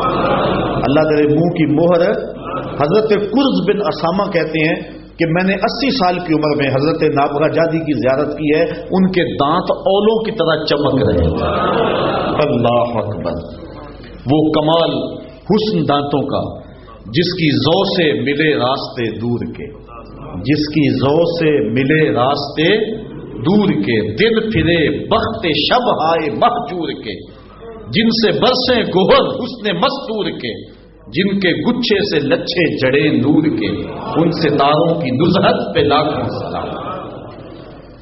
اللہ تیرے منہ کی مہر۔ حضرت قرض بن اسامہ کہتے ہیں کہ میں نے اسی سال کی عمر میں حضرت نابغہ جادی کی زیارت کی ہے، ان کے دانت اولوں کی طرح چمک رہے اللہ اکبر۔ وہ کمال حسن دانتوں کا جس کی زو سے ملے راستے دور کے، جس کی زو سے ملے راستے دور کے دل پھرے بخت شب آئے محجور کے، جن سے برسیں گوہر حسن مستور کے، جن کے گچھے سے لچھے جڑے نور کے، ان سے تاروں کی نظہت پہ لاکھوں سلام۔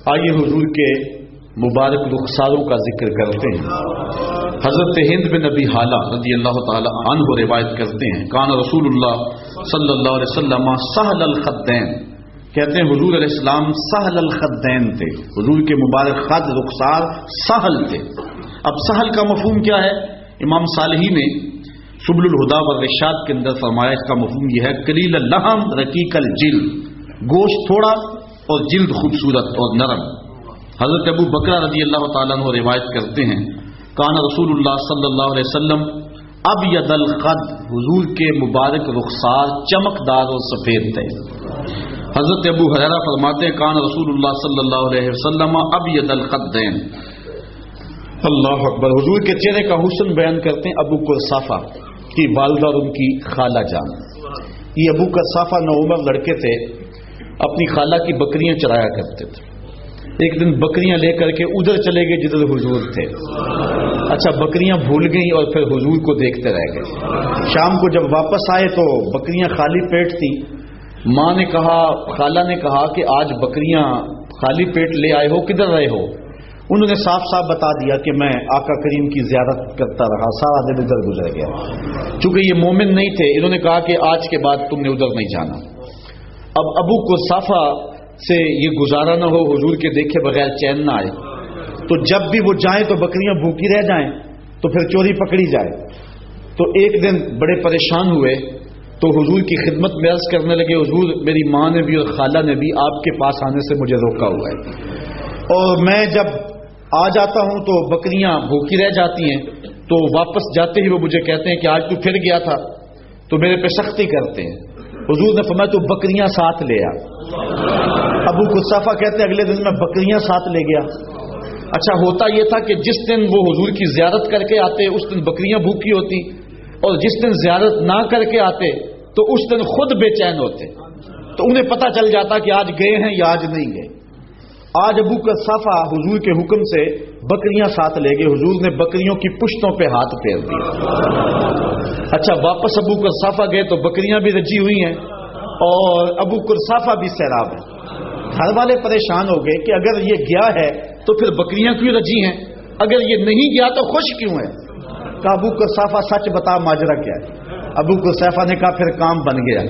آئیے حضور کے مبارک رخساروں کا ذکر کرتے ہیں۔ حضرت ہند بن نبی حالہ رضی اللہ تعالی عنہ روایت کرتے ہیں۔ کان رسول اللہ صلی اللہ علیہ وسلم سہل الخدین۔ کہتے ہیں حضور علیہ السلام سہل الخدین تھے۔ حضور کے مبارک خد رخسار سہل تھے۔ اب سہل کا مفہوم کیا ہے؟ امام صالحی نے سبل الہدا و رشاد کے اندر فرمایا، اس کا مفہوم یہ ہے کلیل الحم رقیق الجلد۔ گوشت تھوڑا اور جلد خوبصورت اور نرم۔ حضرت ابو بکرا رضی اللہ تعالیٰ عنہ روایت کرتے ہیں، کان رسول اللہ صلی اللہ علیہ وسلم اب ید القد، حضور کے مبارک رخسار چمکدار اور سفید تھے۔ حضرت ابو حرا فرماتے کان رسول اللہ صلی اللہ علیہ وسلم اب ید القدین اللہ اکبر۔ حضور کے چہرے کا حسن بیان کرتے ہیں ابو کرصافہ کی والدہ اور ان کی خالہ جان۔ یہ ابو کرصافہ نو عمر لڑکے تھے، اپنی خالہ کی بکریاں چرایا کرتے تھے۔ ایک دن بکریاں لے کر کے ادھر چلے گئے جدھر حضور تھے۔ اچھا بکریاں بھول گئیں اور پھر حضور کو دیکھتے رہ گئے۔ شام کو جب واپس آئے تو بکریاں خالی پیٹ تھی ماں نے کہا، خالہ نے کہا کہ آج بکریاں خالی پیٹ لے آئے ہو، کدھر رہے ہو؟ انہوں نے صاف صاف بتا دیا کہ میں آقا کریم کی زیارت کرتا رہا، سارا دن ادھر گزر گیا۔ چونکہ یہ مومن نہیں تھے، انہوں نے کہا کہ آج کے بعد تم نے ادھر نہیں جانا۔ اب ابو کو صافہ سے یہ گزارا نہ ہو، حضور کے دیکھے بغیر چین نہ آئے۔ تو جب بھی وہ جائیں تو بکریاں بھوکی رہ جائیں، تو پھر چوری پکڑی جائے۔ تو ایک دن بڑے پریشان ہوئے، تو حضور کی خدمت میں عرض کرنے لگے، حضور میری ماں نے بھی اور خالہ نے بھی آپ کے پاس آنے سے مجھے روکا ہوا ہے۔ اور میں جب آ جاتا ہوں تو بکریاں بھوکی رہ جاتی ہیں، تو واپس جاتے ہی وہ مجھے کہتے ہیں کہ آج تو پھر گیا تھا، تو میرے پہ سختی کرتے ہیں۔ حضور نے فرمایا تو بکریاں ساتھ لے آ۔ ابو کسافہ کہتے اگلے دن میں بکریاں ساتھ لے گیا۔ اچھا ہوتا یہ تھا کہ جس دن وہ حضور کی زیارت کر کے آتے اس دن بکریاں بھوکی ہوتی اور جس دن زیارت نہ کر کے آتے تو اس دن خود بے چین ہوتے۔ تو انہیں پتا چل جاتا کہ آج گئے ہیں یا آج نہیں گئے۔ آج ابو کا صفا حضور کے حکم سے بکریاں ساتھ لے گئے۔ حضور نے بکریوں کی پشتوں پہ ہاتھ پھیر دیا۔ اچھا واپس ابو صفا گئے تو بکریاں بھی رجی ہوئی ہیں اور ابو کرسافہ بھی سیراب ہے گھر والے پریشان ہو گئے کہ اگر یہ گیا ہے تو پھر بکریاں کیوں رجی ہیں؟ اگر یہ نہیں گیا تو خوش کیوں ہے ابو کرسافہ سچ بتا ماجرا کیا ہے؟ ابو کو نے کہا پھر کام بن گیا۔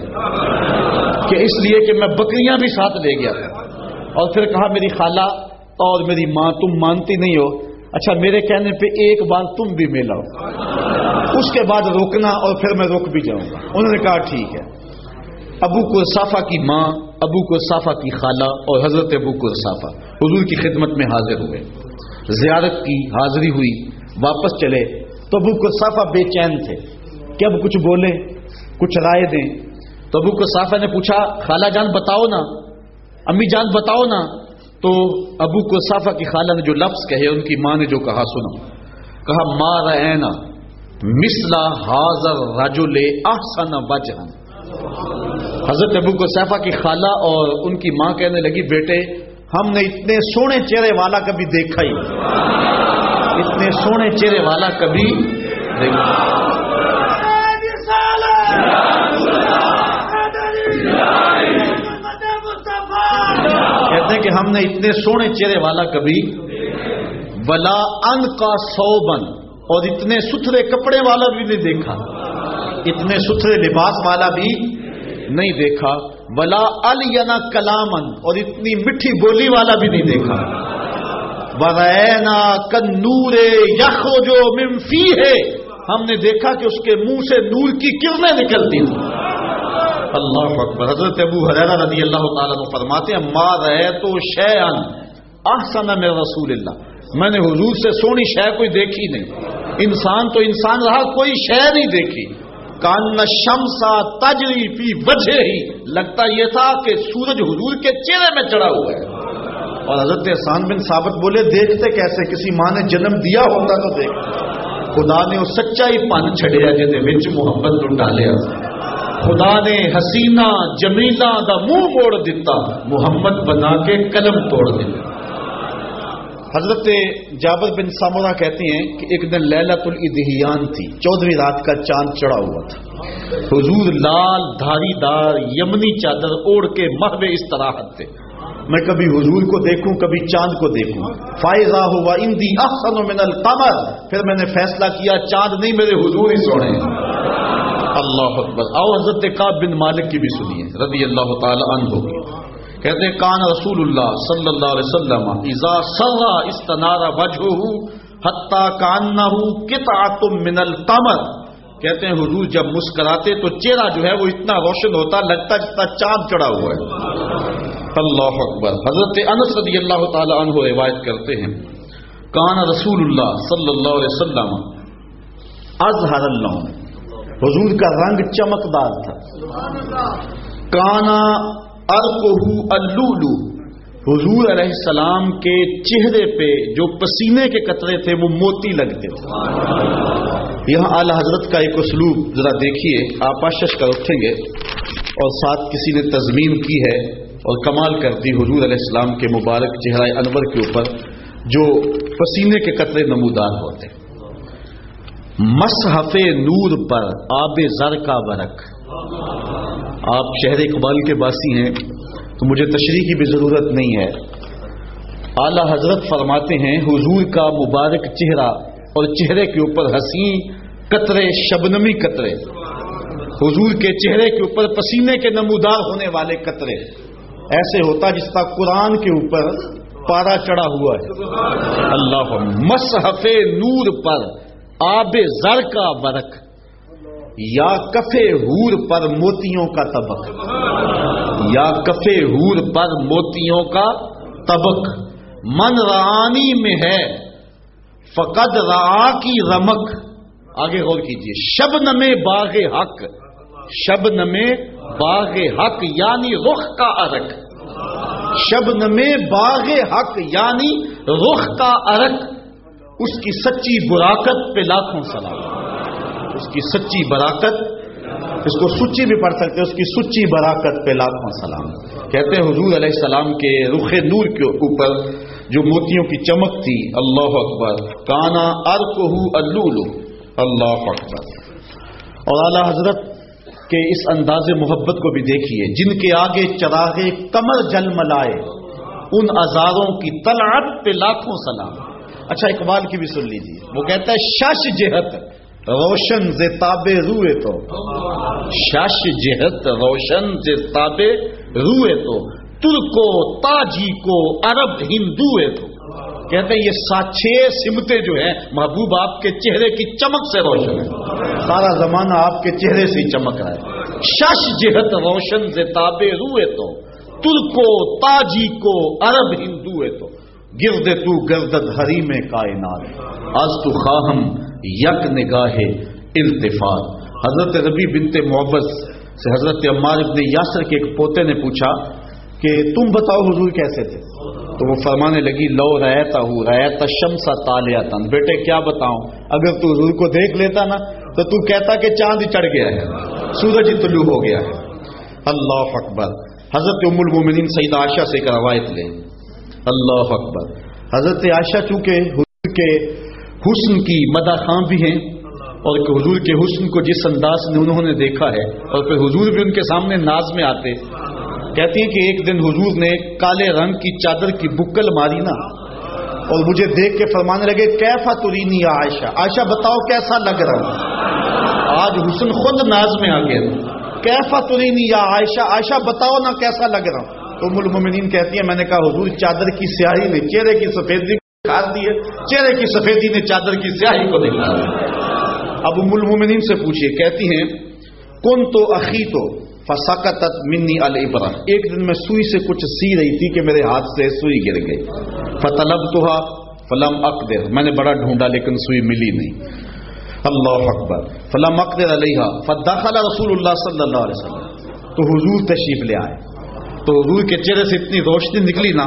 کہ اس لیے کہ میں بکریاں بھی ساتھ لے گیا۔ اور پھر کہا میری خالہ اور میری ماں، تم مانتی نہیں ہو۔ اچھا میرے کہنے پہ ایک بار تم بھی میلا ہو اس کے بعد روکنا اور پھر میں روک بھی جاؤں گا۔ انہوں نے کہا ٹھیک ہے۔ ابو کو صافہ کی ماں ابو کو صافہ کی خالہ اور حضرت ابو کو صافہ حضور کی خدمت میں حاضر ہوئے۔ زیارت کی حاضری ہوئی، واپس چلے۔ تو ابو کو صافہ بے چین تھے کہ اب کچھ بولے کچھ رائے دیں۔ تو ابو کو صافہ نے پوچھا، خالہ جان بتاؤ نا، امی جان بتاؤ نا۔ تو ابو کو صافہ کی خالہ نے جو لفظ کہے، ان کی ماں نے جو کہا، سنو۔ کہا مار اینا مسلا حاضر راجو لے آسان حضرت ابو کو سیفا کی خالہ اور ان کی ماں کہنے لگی، بیٹے، ہم نے اتنے سونے چہرے والا کبھی دیکھا ہی اتنے سونے چہرے والا کبھی دیکھا کہتے ہیں کہ ہم نے اتنے سونے چہرے والا کبھی بلا ان کا سو بن اور اتنے ستھرے کپڑے والا بھی نہیں دیکھا۔ اتنے ستھرے لباس والا بھی نہیں دیکھا۔ ولا النا کلامن اور اتنی مٹھی بولی والا بھی نہیں دیکھا۔ ورینا کنور یخو جو ممفی ہے ہم نے دیکھا کہ اس کے منہ سے نور کی کرنیں نکلتی تھیں اللہ اکبر۔ حضرت ابو حریرہ رضی اللہ تعالیٰ کو فرماتے ہیں، ما رہے تو شیئن احسن میں رسول اللہ۔ میں نے حضور سے سونی شے کوئی دیکھی نہیں۔ انسان تو انسان رہا، کوئی شے نہیں دیکھی۔ کان شمسا تجری فی وجہ ہی لگتا یہ تھا کہ سورج حضور کے چہرے میں چڑھا ہوا ہے۔ اور حضرت احسان بن ثابت بولے، دیکھتے کیسے؟ کسی ماں نے جنم دیا ہوتا تو دیکھ۔ خدا نے وہ سچائی پن چھڑیا جہد محبت تو ڈالیا خدا نے حسینہ جمیلا دا منہ موڑ دیتا، محمد بنا کے قلم توڑ دیا حضرت جابر بن سامورا کہتے ہیں کہ ایک دن للت الدہیان تھی چودہویں رات کا چاند چڑھا ہوا تھا۔ حضور لال دھاری دار یمنی چادر اوڑھ کے محو استراحت تھے۔ میں کبھی حضور کو دیکھوں کبھی چاند کو دیکھوں۔ فائزہ ہوا اندی احسن من القمر۔ پھر میں نے فیصلہ کیا چاند نہیں میرے حضور ہی سوڑے اللہ اکبر۔ آؤ حضرت کاب بن مالک کی بھی سنیے رضی اللہ تعالی عنہ۔ کہتے کان رسول اللہ صلی اللہ علیہ وسلم ایزا سرا استنارا وجہ حتہ کاننا کتا تم من القمر. کہتے ہیں حضور جب مسکراتے تو چہرہ جو ہے وہ اتنا روشن ہوتا لگتا جتنا چاند چڑھا ہوا ہے. اللہ اکبر۔ حضرت انس رضی اللہ تعالی عنہ روایت کرتے ہیں کان رسول اللہ صلی اللہ علیہ وسلم ازہر اللہ حضور کا رنگ چمکدار تھا۔ کانا اللولو حضور علیہ السلام کے چہرے پہ جو پسینے کے قطرے تھے وہ موتی لگتے تھے یہاں اعلی حضرت کا ایک اسلوب ذرا دیکھیے۔ آپ آشش کر اٹھیں گے۔ اور ساتھ کسی نے تزمین کی ہے اور کمال کر دی حضور علیہ السلام کے مبارک چہرہ انور کے اوپر جو پسینے کے قطرے نمودار ہوتے۔ مصحف نور پر آب زر کا برق آپ شہر اقبال کے باسی ہیں، تو مجھے تشریح کی بھی ضرورت نہیں ہے۔ اعلی حضرت فرماتے ہیں، حضور کا مبارک چہرہ اور چہرے کے اوپر ہنسی قطرے، شبنمی قطرے۔ حضور کے چہرے کے اوپر پسینے کے نمودار ہونے والے قطرے۔ ایسے ہوتا جس کا قرآن کے اوپر پارا چڑھا ہوا ہے۔ اللہ مصحف نور پر آب زر کا برق یا کفے ہور پر موتیوں کا طبق۔ یا کفے ہور پر موتیوں کا طبق۔ من رانی میں ہے، فقد را کی رمک آگے غور کیجیے شب نمے باغ حق۔ شب نمے باغ حق یعنی رخ کا ارک شب نمے باغ حق یعنی رخ کا ارک اس کی سچی براکت پہ لاکھوں سلام۔ اس کی سچی براکت، اس کو سچی بھی پڑھ سکتے اس کی سچی براکت پہ لاکھوں سلام۔ کہتے ہیں حضور علیہ السلام کے رخ نور کے اوپر جو موتیوں کی چمک تھی، اللہ اکبر۔ کانا ارکو الولو اللہ اکبر۔ اور اعلی حضرت کے اس انداز محبت کو بھی دیکھیے، جن کے آگے چراغے کمر جل ملائے ان ازاروں کی طلعت پہ لاکھوں سلام۔ اچھا اقبال کی بھی سن لیجیے وہ کہتا ہے شش جہت، روشن سے تابے روئے تو۔ شش جہت، روشن سے تابے روئے تو۔ ترکو تاجی کو عرب ہندو تو۔ کہتے ہیں یہ چھ سمتیں جو ہیں، محبوب آپ کے چہرے کی چمک سے روشن ہے سارا زمانہ آپ کے چہرے سے ہی چمک رہا ہے۔ شش جہت، روشن سے تابے روئے تو۔ ترکو تاجی کو عرب ہندو تو۔ گرد تو گردد ہری میں کائنات۔ آج تو خواہم یک نگاہ التفات۔ حضرت ربی بنت محبت سے حضرت عمار ابن یاسر کے ایک پوتے نے پوچھا کہ تم بتاؤ حضور کیسے تھے؟ تو وہ فرمانے لگی، لو رہتا ہوں رہتا شمسا تالیا تن بیٹے، کیا بتاؤں؟ اگر تو حضور کو دیکھ لیتا نا، تو تو کہتا کہ چاند چڑھ گیا ہے، سورج طلوع ہو گیا ہے۔ اللہ اکبر۔ حضرت ام المومنین سعید عائشہ سے ایک روایت لے اللہ اکبر۔ حضرت عائشہ چونکہ حضور کے حسن کی مدہ خاں بھی ہیں اور کہ حضور کے حسن کو جس انداز میں انہوں نے دیکھا ہے اور پھر حضور بھی ان کے سامنے ناز میں آتے کہتی ہیں کہ ایک دن حضور نے کالے رنگ کی چادر کی بکل ماری نا۔ اور مجھے دیکھ کے فرمانے لگے، کیفا ترینی یا عائشہ؟ عائشہ بتاؤ کیسا لگ رہا ہوں آج حسن خود ناز میں آ گیا۔ کیفا ترینی یا عائشہ؟ عائشہ بتاؤ نا کیسا لگ رہا ہوں تو ملمومنین کہتی ہیں، میں نے کہا، حضور، چادر کی سیاہی نے چہرے کی سفیدی دی ہے۔ چہرے کی سفیدی نے چادر کی سیاہی کو دکھا اب ام المومنین سے پوچھیے کہتی ہیں کن تو اخی تو فساکت منی البرا ایک دن میں سوئی سے کچھ سی رہی تھی کہ میرے ہاتھ سے سوئی گر گئی۔ فتلب تو فلم اقدر۔ میں نے بڑا ڈھونڈا، لیکن سوئی ملی نہیں۔ اللہ اکبر۔ فلم اقدر علیہ فداخلہ رسول اللہ صلی اللہ علیہ وسلم۔ تو حضور تشریف لے آئے۔ تو حضور کے چہرے سے اتنی روشنی نکلی نا،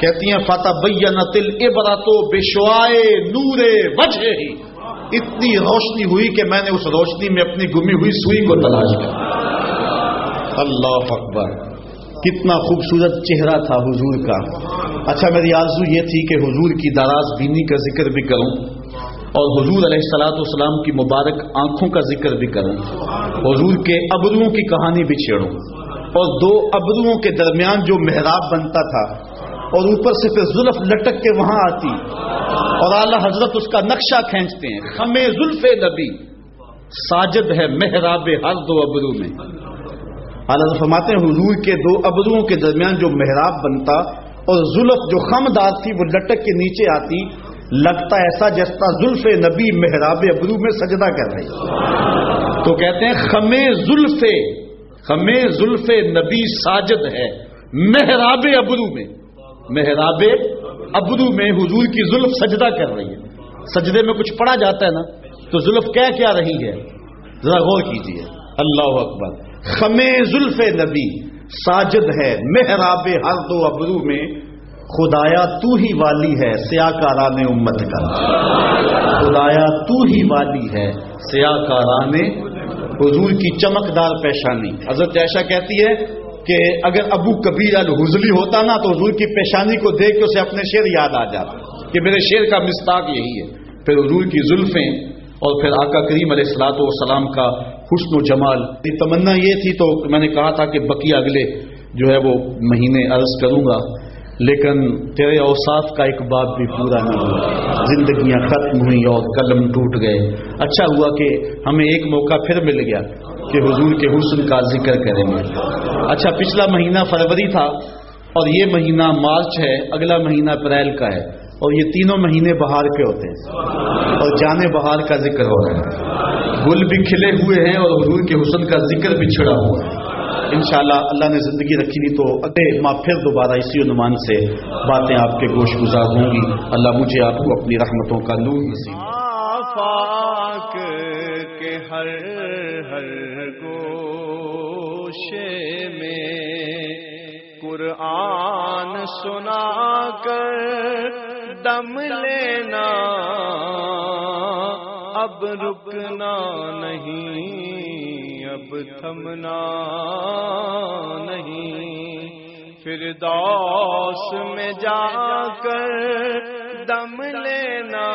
کہتی ہیں فتح بین تل ابرا تو بشوائے نور وجہ ہی اتنی روشنی ہوئی کہ میں نے اس روشنی میں اپنی گمی ہوئی سوئی کو تلاش کیا۔ اللہ اکبر۔ کتنا خوبصورت چہرہ تھا حضور کا۔ اچھا میری آرزو یہ تھی کہ حضور کی دراز بینی کا ذکر بھی کروں اور حضور علیہ السلاۃ والسلام کی مبارک آنکھوں کا ذکر بھی کروں۔ حضور کے ابروؤں کی کہانی بھی چھیڑوں۔ اور دو ابروؤں کے درمیان جو محراب بنتا تھا اور اوپر سے پھر زلف لٹک کے وہاں آتی اور اعلی حضرت اس کا نقشہ کھینچتے ہیں۔ ہمیں زلف نبی، ساجد ہے محراب ہر دو ابرو میں۔ اعلی فرماتے ہیں، حضور کے دو ابروؤں کے درمیان جو محراب بنتا اور زلف جو خمدار تھی، وہ لٹک کے نیچے آتی۔ لگتا ایسا جیسا زلف نبی محراب ابرو میں سجدہ کر رہی تو کہتے ہیں، خمے زلف خمے زلف نبی ساجد ہے محراب ابرو میں۔ محراب ابرو میں حضور کی زلف سجدہ کر رہی ہے۔ سجدے میں کچھ پڑا جاتا ہے نا، تو زلف کیا کیا رہی ہے؟ ذرا غور کیجیے۔ اللہ اکبر۔ خمے زلف نبی ساجد ہے، محراب ہر دو ابرو میں۔ خدایا تو ہی والی ہے سیاہ کاران امت کا۔ خدایا تو ہی والی ہے سیاہ کاران حضور کی چمکدار پیشانی۔ حضرت ایشا کہتی ہے کہ اگر ابو کبیر الحزلی ہوتا نا تو حضور کی پیشانی کو دیکھ کے اسے اپنے شیر یاد آ جاتا۔ کہ میرے شیر کا مستاق یہی ہے۔ پھر حضور کی زلفیں اور پھر آقا کریم علیہ السلاۃ والسلام کا حسن و جمال۔ تمنا یہ تھی تو میں نے کہا تھا کہ بقیہ اگلے جو ہے وہ مہینے عرض کروں گا۔ لیکن تیرے اوساف کا ایک باب بھی پورا نہیں ہوا زندگیاں ختم ہوئی اور قلم ٹوٹ گئے۔ اچھا ہوا کہ ہمیں ایک موقع پھر مل گیا کہ حضور کے حسن کا ذکر کریں گے۔ اچھا پچھلا مہینہ فروری تھا اور یہ مہینہ مارچ ہے، اگلا مہینہ اپریل کا ہے۔ اور یہ تینوں مہینے بہار کے ہوتے ہیں۔ اور جانے بہار کا ذکر ہو رہا ہے۔ گل بھی کھلے ہوئے ہیں اور حضور کے حسن کا ذکر بھی چھڑا ہوا ہے۔ انشاءاللہ اللہ نے زندگی رکھی تھی تو اگلے ماں پھر دوبارہ اسی عنوان سے باتیں آپ کے گوش گزار ہوں گی۔ اللہ مجھے آپ کو اپنی رحمتوں کا نور نصیب کے ہر ہر گوشے میں قرآن سنا کر دم لینا۔ اب رکنا نہیں۔ تھمنا نہیں۔ پھر دوس میں جا کر دم لینا۔